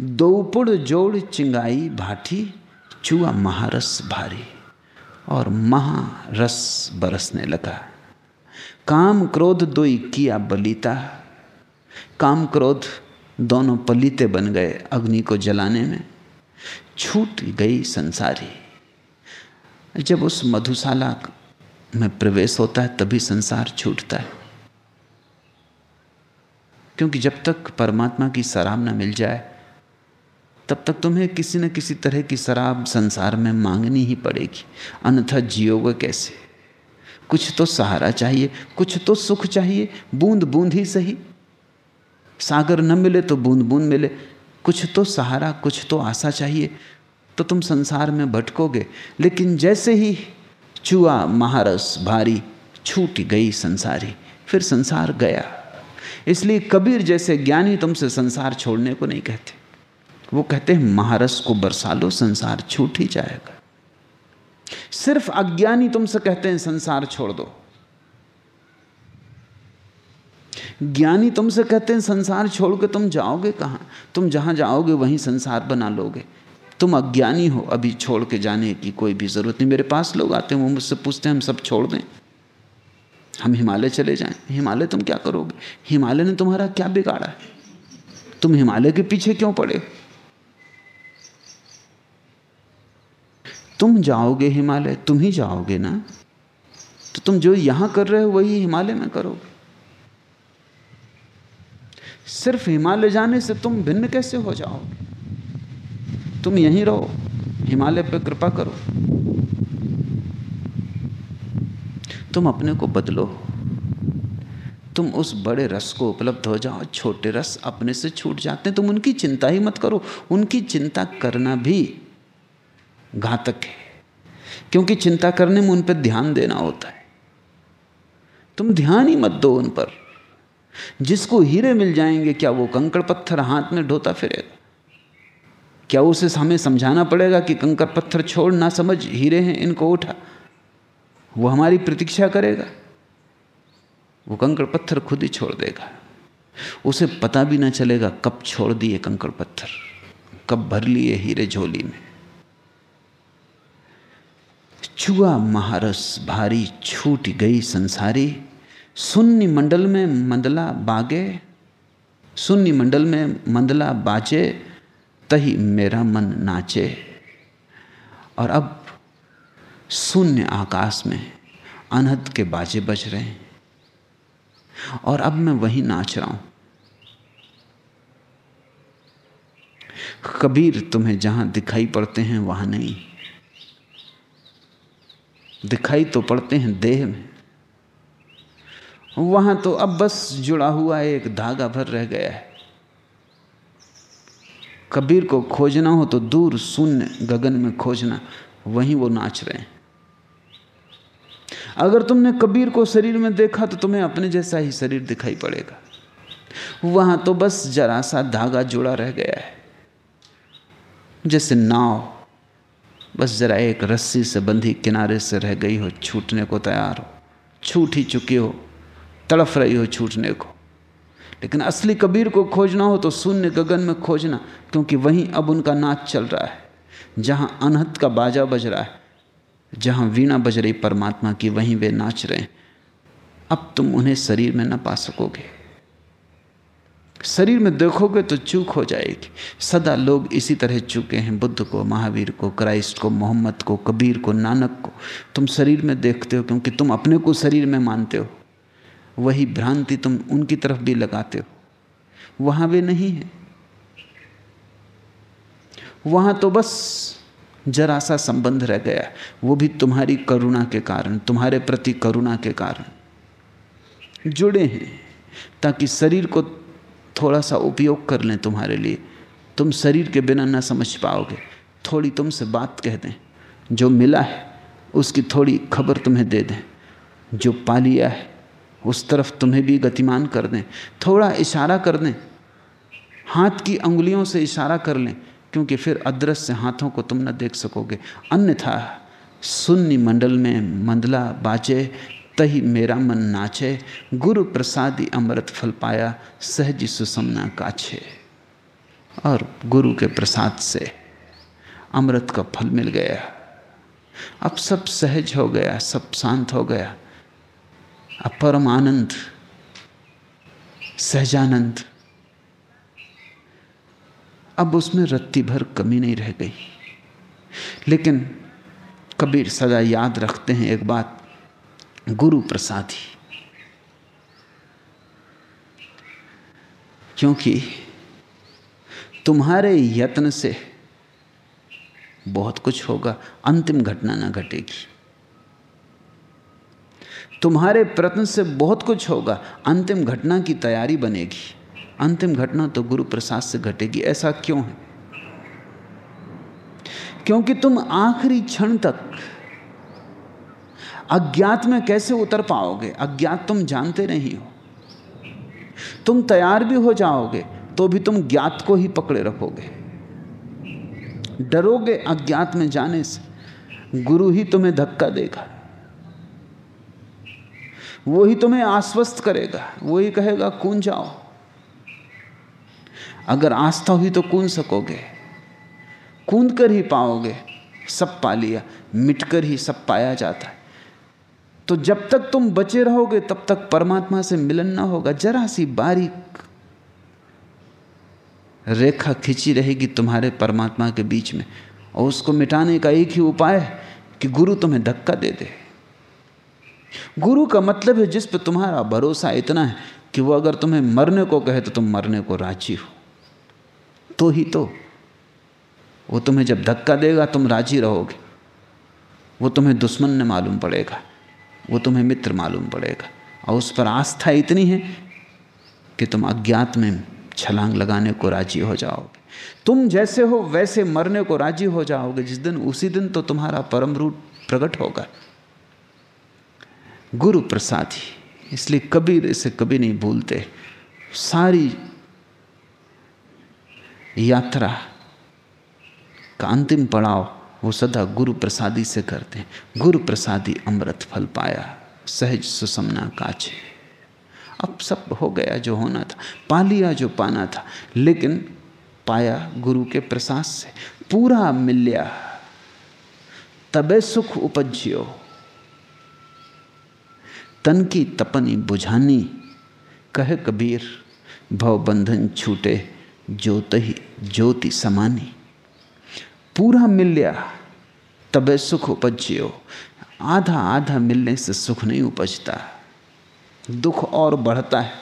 दोपुड़ जोड़ चिंगाई भाठी चुआ महारस भारी। और महारस बरसने लगा। काम क्रोध दोई किया बलीता। काम क्रोध दोनों पलीते बन गए अग्नि को जलाने में। छूट गई संसारी। जब उस मधुशाला में प्रवेश होता है, तभी संसार छूटता है। क्योंकि जब तक परमात्मा की सराहना मिल जाए तब तक तुम्हें किसी न किसी तरह की शराब संसार में मांगनी ही पड़ेगी। अन्यथा जियोगे कैसे? कुछ तो सहारा चाहिए, कुछ तो सुख चाहिए, बूंद बूंद ही सही। सागर न मिले तो बूंद बूंद मिले, कुछ तो सहारा, कुछ तो आशा चाहिए तो तुम संसार में भटकोगे। लेकिन जैसे ही चुआ महारस भारी छूट गई संसारी, फिर संसार गया। इसलिए कबीर जैसे ज्ञानी तुमसे संसार छोड़ने को नहीं कहते। वो कहते हैं, महारस को बरसा लो, संसार छूट ही जाएगा। सिर्फ़ अज्ञानी तुमसे कहते हैं, संसार छोड़ दो। ज्ञानी तुमसे कहते हैं, संसार छोड़ के तुम जाओगे कहाँ? तुम जहाँ जाओगे, वहीं संसार बना लोगे। तुम अज्ञानी हो, अभी छोड़ के जाने की कोई भी ज़रूरत नहीं। मेरे पास लोग आते हैं, वो मुझसे पूछते हैं, हम सब छोड़ दें? हम हिमालय चले जाएँ? हिमालय तुम क्या करोगे? हिमालय ने तुम्हारा क्या बिगाड़ा है? तुम हिमालय के पीछे क्यों पड़े तुम जाओगे हिमालय? तुम ही जाओगे ना? तो तुम जो यहाँ कर रहे हो, वही हिमालय में करोगे। सिर्फ़ हिमालय जाने से तुम भिन्न कैसे हो जाओगे? तुम यहीं रहो, हिमालय पर कृपा करो। तुम अपने को बदलो। तुम उस बड़े रस को उपलब्ध हो जाओ, छोटे रस अपने से छूट जाते हैं। तुम उनकी चिंता ही मत करो, उनकी चिंता करना भी। घातक है। क्योंकि चिंता करने में उन पर ध्यान देना होता है। तुम ध्यान ही मत दो उन पर। जिसको हीरे मिल जाएँगे, क्या वो कंकड़ पत्थर हाथ में ढोता फिरेगा? क्या उसे हमें समझाना पड़ेगा कि कंकड़ पत्थर छोड़ ना समझ, हीरे हैं, इनको उठा। वो हमारी प्रतीक्षा करेगा। वो कंकड़ पत्थर खुद ही छोड़ देगा। उसे पता भी ना चलेगा कब छोड़ दिए कंकड़ पत्थर, कब भर लिए हीरे झोली में। छुआ महारस भारी छूट गई संसारी। शून्य मंडल में मंदला बागे शून्य मंडल में मंदला बाजे, तही मेरा मन नाचे। और अब शून्य आकाश में अनहद के बाजे बज रहे हैं। और अब मैं वही नाच रहा हूँ। कबीर तुम्हें जहाँ दिखाई पड़ते हैं, वहाँ नहीं। दिखाई तो पड़ते हैं देह में। वहाँ तो अब बस जुड़ा हुआ एक धागा भर रह गया है। कबीर को खोजना हो तो दूर शून्य गगन में खोजना, वहीं वो नाच रहे हैं। अगर तुमने कबीर को शरीर में देखा तो तुम्हें अपने जैसा ही शरीर दिखाई पड़ेगा। वहाँ तो बस जरा सा धागा जुड़ा रह गया है, जैसे नाव बस जरा एक रस्सी से बंधी किनारे से रह गई हो, छूटने को तैयार हो। छूट ही चुकी हो, तड़फ रही हो छूटने को। लेकिन असली कबीर को खोजना हो तो शून्य गगन में खोजना, क्योंकि वहीं अब उनका नाच चल रहा है, जहाँ अनहत का बाजा बज रहा है, जहाँ वीणा बज रही परमात्मा की, वहीं वे नाच रहे हैं। अब तुम उन्हें शरीर में न पा सकोगे। शरीर में देखोगे तो चूक हो जाएगी। सदा लोग इसी तरह चूके हैं, बुद्ध को, महावीर को, क्राइस्ट को, मोहम्मद को, कबीर को, नानक को। तुम शरीर में देखते हो क्योंकि तुम अपने को शरीर में मानते हो। वही भ्रांति तुम उनकी तरफ़ भी लगाते हो। वहाँ वे नहीं है। वहाँ तो बस जरा सा संबंध रह गया। वो भी तुम्हारी करुणा के कारण, तुम्हारे प्रति करुणा के कारण। जुड़े हैं, ताकि शरीर को थोड़ा सा उपयोग कर लें तुम्हारे लिए। तुम शरीर के बिना ना समझ पाओगे। थोड़ी तुमसे बात कह दें। जो मिला है, उसकी थोड़ी खबर तुम्हें दे दें। जो पा लिया है, उस तरफ़ तुम्हें भी गतिमान कर दें। थोड़ा इशारा कर दें। हाथ की अंगुलियों से इशारा कर लें, क्योंकि फिर अदृश्य हाथों को तुम न देख सकोगे। अन्यथा सुन्नी मंडल में मंदला बाजे तही मेरा मन नाचे, गुरु प्रसादी अमृत फल पाया, सहज सुसमना काछे। और गुरु के प्रसाद से अमृत का फल मिल गया। अब सब सहज हो गया, सब शांत हो गया। अब परम आनंद, सहजानंद। अब उसमें रत्ती भर कमी नहीं रह गई। लेकिन कबीर सदा याद रखते हैं एक बात गुरु प्रसादी क्योंकि तुम्हारे यत्न से बहुत कुछ होगा, अंतिम घटना ना घटेगी। तुम्हारे प्रयत्न से बहुत कुछ होगा, अंतिम घटना की तैयारी बनेगी। अंतिम घटना तो गुरु प्रसाद से घटेगी, ऐसा क्यों है? क्योंकि तुम आखिरी क्षण तक अज्ञात में कैसे उतर पाओगे? अज्ञात तुम जानते नहीं हो। तुम तैयार भी हो जाओगे तो भी तुम ज्ञात को ही पकड़े रखोगे। डरोगे अज्ञात में जाने से, गुरु ही तुम्हें धक्का देगा। वो ही तुम्हें आश्वस्त करेगा, वो ही कहेगा, कून जाओ? अगर आस्था हुई तो कून सकोगे? कूद कर ही पाओगे? सब पा लिया, मिटकर ही सब पाया जाता है। तो जब तक तुम बचे रहोगे, तब तक परमात्मा से मिलन ना होगा। जरा सी बारीक रेखा खिंची रहेगी तुम्हारे परमात्मा के बीच में, और उसको मिटाने का एक ही उपाय है कि गुरु तुम्हें धक्का दे दे। गुरु का मतलब है जिस पर तुम्हारा भरोसा इतना है कि वो अगर तुम्हें मरने को कहे तो तुम मरने को राज़ी हो। तो ही तो वो तुम्हें जब धक्का देगा, तुम राज़ी रहोगे। वो तुम्हें दुश्मन ने मालूम पड़ेगा। वो तुम्हें मित्र मालूम पड़ेगा। और उस पर आस्था इतनी है कि तुम अज्ञात में छलांग लगाने को राज़ी हो जाओगे। तुम जैसे हो, वैसे मरने को राज़ी हो जाओगे। जिस दिन, उसी दिन तो तुम्हारा परम रूप प्रकट होगा। गुरु प्रसाद ही, इसलिए कबीर इसे कभी नहीं भूलते। सारी यात्रा का अंतिम पड़ाव वो सदा गुरु प्रसादी से करते हैं। गुरु प्रसादी अमृत फल पाया, सहज सुसमना काचे अब सब हो गया जो होना था पा लिया जो पाना था, लेकिन पाया गुरु के प्रसाद से। पूरा मिल्या, तबे सुख उपजियो। तन की तपनी बुझानी, कह कबीर, भव बंधन छूटे, ज्योत ही ज्योति समानी। पूरा मिल लिया, तबे सुख उपज्यो। आधा आधा मिलने से सुख नहीं उपजता। दुख और बढ़ता है।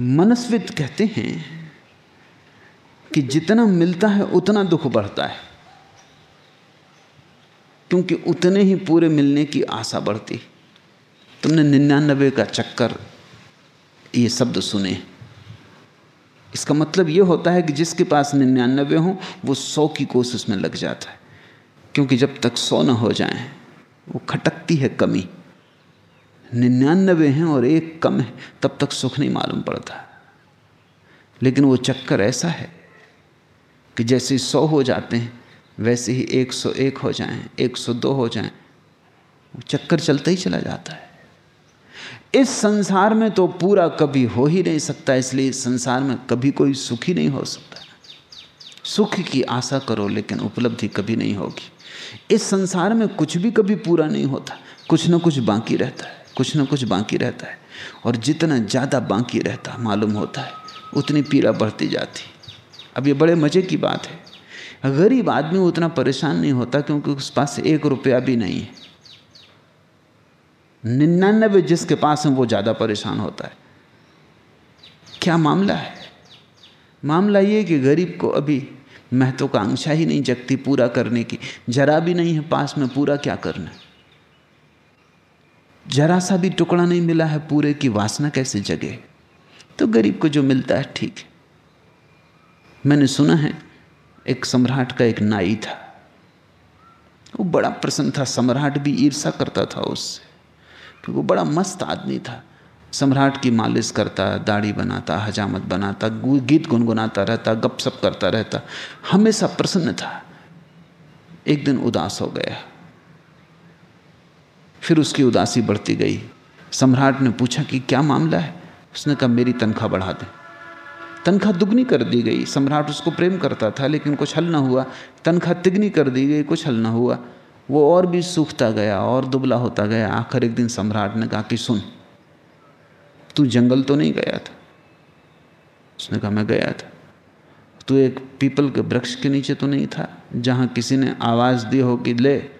मनस्वित कहते हैं कि जितना मिलता है, उतना दुख बढ़ता है। क्योंकि उतने ही पूरे मिलने की आशा बढ़ती। तुमने निन्यानबे का चक्कर ये शब्द सुने। इसका मतलब ये होता है कि जिसके पास निन्यानबे हों वो सौ की कोशिश में लग जाता है। क्योंकि जब तक सौ न हो जाए वो खटकती है कमी। निन्यानबे हैं और एक कम है तब तक सुख नहीं मालूम पड़ता। लेकिन वो चक्कर ऐसा है कि जैसे सौ हो जाते हैं वैसे ही एक सौ एक हो जाएँ, एक सौ दो हो जाएँ, वो चक्कर चलता ही चला जाता है। इस संसार में तो पूरा कभी हो ही नहीं सकता, इसलिए इस संसार में कभी कोई सुखी नहीं हो सकता। सुख की आशा करो, लेकिन उपलब्धि कभी नहीं होगी। इस संसार में कुछ भी कभी पूरा नहीं होता, कुछ ना कुछ बाकी रहता है, कुछ ना कुछ बाकी रहता है। और जितना ज़्यादा बाकी रहता मालूम होता है, उतनी पीड़ा बढ़ती जाती। अब ये बड़े मज़े की बात है। गरीब आदमी उतना परेशान नहीं होता, क्योंकि उस पास एक रुपया भी नहीं है। निन्यानबे जिसके पास है, वो ज़्यादा परेशान होता है। क्या मामला है? मामला ये कि गरीब को अभी महत्वाकांक्षा ही नहीं जगती पूरा करने की। जरा भी नहीं है पास में, पूरा क्या करना जरा सा भी टुकड़ा नहीं मिला है पूरे की वासना कैसे जगे? तो गरीब को जो मिलता है, ठीक है। मैंने सुना है, एक सम्राट का एक नाई था। वो बड़ा प्रसन्न था, सम्राट भी ईर्षा करता था उससे। वो बड़ा मस्त आदमी था। सम्राट की मालिश करता, दाढ़ी बनाता, हजामत बनाता गीत गुनगुनाता रहता गप सप करता रहता, हमेशा प्रसन्न था। एक दिन उदास हो गया। फिर उसकी उदासी बढ़ती गई। सम्राट ने पूछा कि क्या मामला है? उसने कहा, मेरी तनख्वाह बढ़ा दे। तनख्वाह दुगनी कर दी गई। सम्राट उसको प्रेम करता था, लेकिन कुछ हल ना हुआ। तनख्वाह तिगनी कर दी गई, कुछ हल ना हुआ। वो और भी सूखता गया, और दुबला होता गया। आखिर एक दिन सम्राट ने कहा कि सुन, तू जंगल तो नहीं गया था? उसने कहा, मैं गया था। तू एक पीपल के वृक्ष के नीचे तो नहीं था, जहाँ किसी ने आवाज़ दी हो कि ले,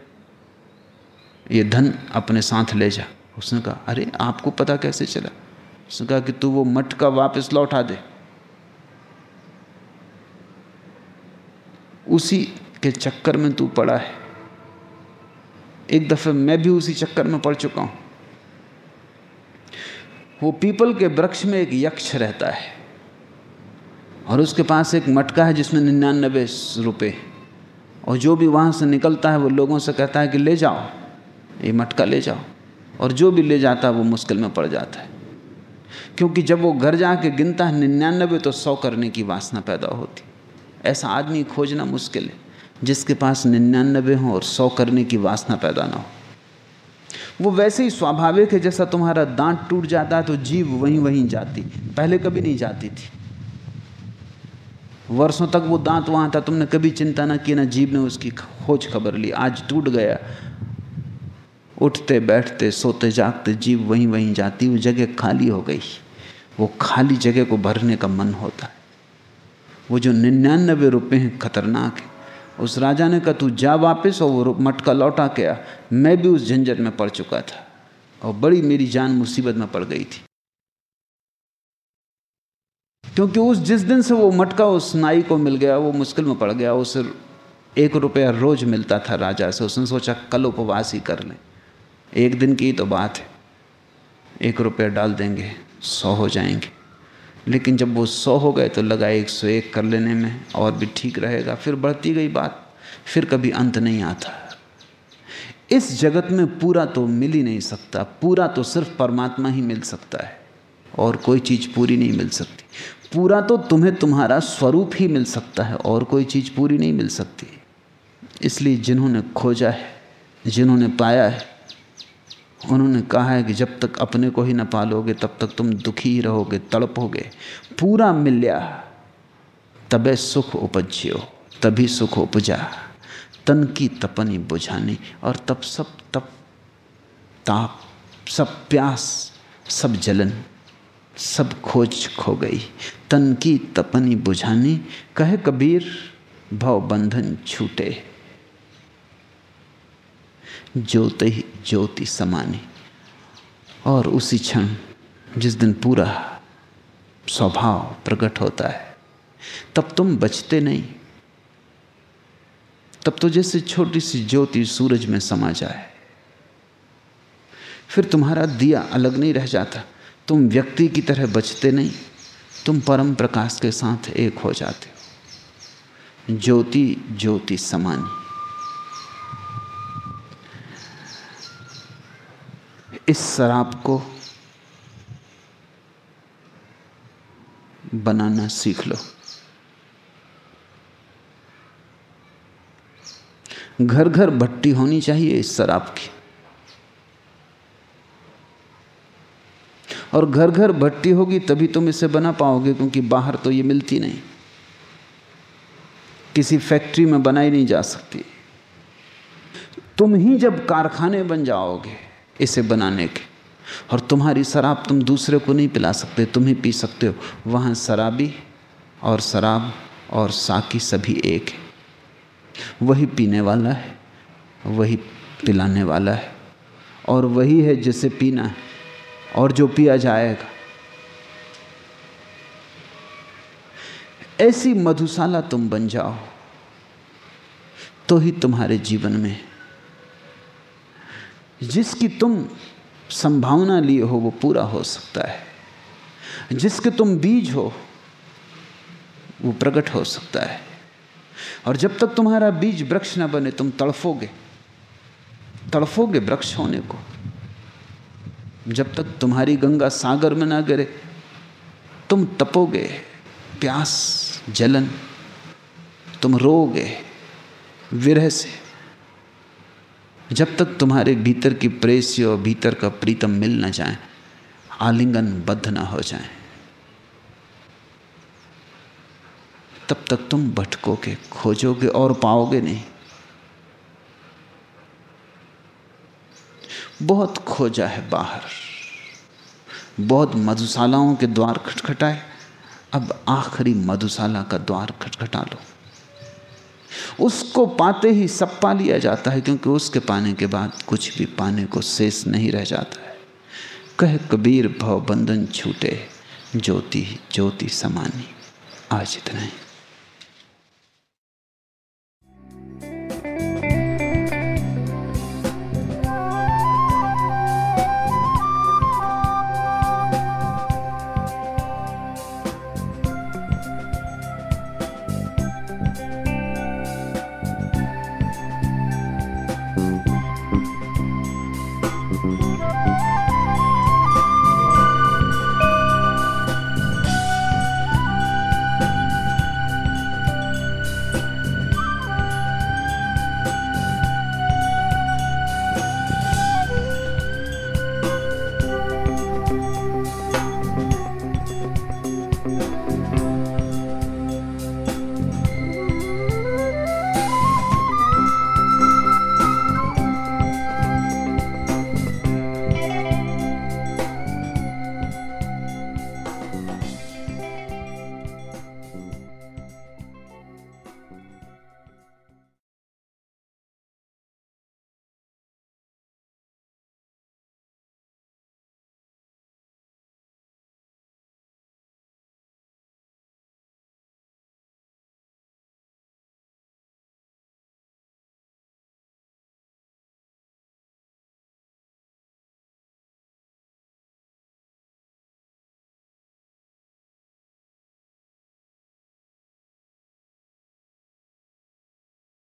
ये धन अपने साथ ले जा। उसने कहा, अरे, आपको पता कैसे चला? उसने कहा कि तू वो मटका वापस लौटा दे। उसी के चक्कर में तू पड़ा है। एक दफे मैं भी उसी चक्कर में पड़ चुका हूँ। वो पीपल के वृक्ष में एक यक्ष रहता है और उसके पास एक मटका है जिसमें निन्यानबे रुपये और जो भी वहाँ से निकलता है, वो लोगों से कहता है कि ले जाओ, ये मटका ले जाओ। और जो भी ले जाता है, वो मुश्किल में पड़ जाता है। क्योंकि जब वो घर जाके गिनता है, निन्यानबे तो सौ करने की वासना पैदा होती। ऐसा आदमी खोजना मुश्किल है। जिसके पास निन्यानबे हो और सौ करने की वासना पैदा ना हो। वो वैसे ही स्वाभाविक है, जैसा तुम्हारा दांत टूट जाता है तो जीव वहीं वहीं जाती, पहले कभी नहीं जाती थी। वर्षों तक वो दांत वहाँ था, तुमने कभी चिंता ना की, ना जीव ने उसकी खोज खबर ली। आज टूट गया। उठते, बैठते, सोते, जागते, जीव वहीं वहीं जाती, वो जगह खाली हो गई। वो खाली जगह को भरने का मन होता है। वो जो निन्यानबे रुपये हैं, खतरनाक है। उस राजा ने कहा, तू जा वापस और वो मटका लौटा आ। मैं भी उस झंझट में पड़ चुका था और बड़ी मेरी जान मुसीबत में पड़ गई थी। क्योंकि उस जिस दिन से वो मटका उस नाई को मिल गया, वो मुश्किल में पड़ गया, उसे एक रुपया रोज मिलता था राजा से। उसने सोचा, कल उपवास ही कर लें। एक दिन की तो बात है। एक रुपया डाल देंगे, सौ हो जाएँगे। लेकिन जब वो सौ हो गए तो लगा एक सौ एक कर लेने में और भी ठीक रहेगा। फिर बढ़ती गई बात, फिर कभी अंत नहीं आता। इस जगत में पूरा तो मिल ही नहीं सकता, पूरा तो सिर्फ़ परमात्मा ही मिल सकता है और कोई चीज़ पूरी नहीं मिल सकती। पूरा तो तुम्हें तुम्हारा स्वरूप ही मिल सकता है और कोई चीज़ पूरी नहीं मिल सकती। इसलिए जिन्होंने खोजा है, जिन्होंने पाया है उन्होंने कहा है कि जब तक अपने को ही न पालोगे, तब तक तुम दुखी ही रहोगे, तड़पोगे। पूरा मिल्या, तबे सुख उपज्यो, तभी सुख उपजा। तन की तपनी बुझानी और तब सब तप, ताप, सब प्यास, सब जलन, सब खोज खो गई। तन की तपनी बुझानी, कहे कबीर, भव बंधन छूटे। ज्योत ही ज्योति समानी और उसी क्षण, जिस दिन पूरा स्वभाव प्रकट होता है, तब तुम बचते नहीं। तब तो जैसे छोटी सी ज्योति सूरज में समा जाए। फिर तुम्हारा दिया अलग नहीं रह जाता। तुम व्यक्ति की तरह बचते नहीं। तुम परम प्रकाश के साथ एक हो जाते हो। ज्योति ज्योति समानी इस शराब को बनाना सीख लो। घर घर भट्टी होनी चाहिए इस शराब की। और घर घर भट्टी होगी तभी तुम इसे बना पाओगे, क्योंकि बाहर तो ये मिलती नहीं। किसी फैक्ट्री में बनाई नहीं जा सकती। तुम ही जब कारखाने बन जाओगे इसे बनाने के। और तुम्हारी शराब तुम दूसरे को नहीं पिला सकते, तुम ही पी सकते हो। वहाँ शराबी और शराब और साकी सभी एक है। वही पीने वाला है, वही पिलाने वाला है, और वही है जिसे पीना है, और जो पिया जाएगा। ऐसी मधुशाला तुम बन जाओ तो ही तुम्हारे जीवन में जिसकी तुम संभावना लिए हो, वो पूरा हो सकता है। जिसके तुम बीज हो, वो प्रकट हो सकता है। और जब तक तुम्हारा बीज वृक्ष ना बने, तुम तड़फोगे। तड़फोगे वृक्ष होने को। जब तक तुम्हारी गंगा सागर में ना गिरे, तुम तपोगे। प्यास, जलन, तुम रोगे। विरह से। जब तक तुम्हारे भीतर की प्रेस्य और भीतर का प्रीतम मिल ना जाए आलिंगन बद्ध ना हो जाए, तब तक तुम भटकोगे, खोजोगे और पाओगे नहीं। बहुत खोजा है बाहर, बहुत मधुशालाओं के द्वार खटखटाए, अब आखिरी मधुशाला का द्वार खटखटा लो। उसको पाते ही सब पा लिया जाता है, क्योंकि उसके पाने के बाद कुछ भी पाने को शेष नहीं रह जाता है। कह कबीर, भव बंधन छूटे, ज्योति ज्योति समानी। आज इतना ही।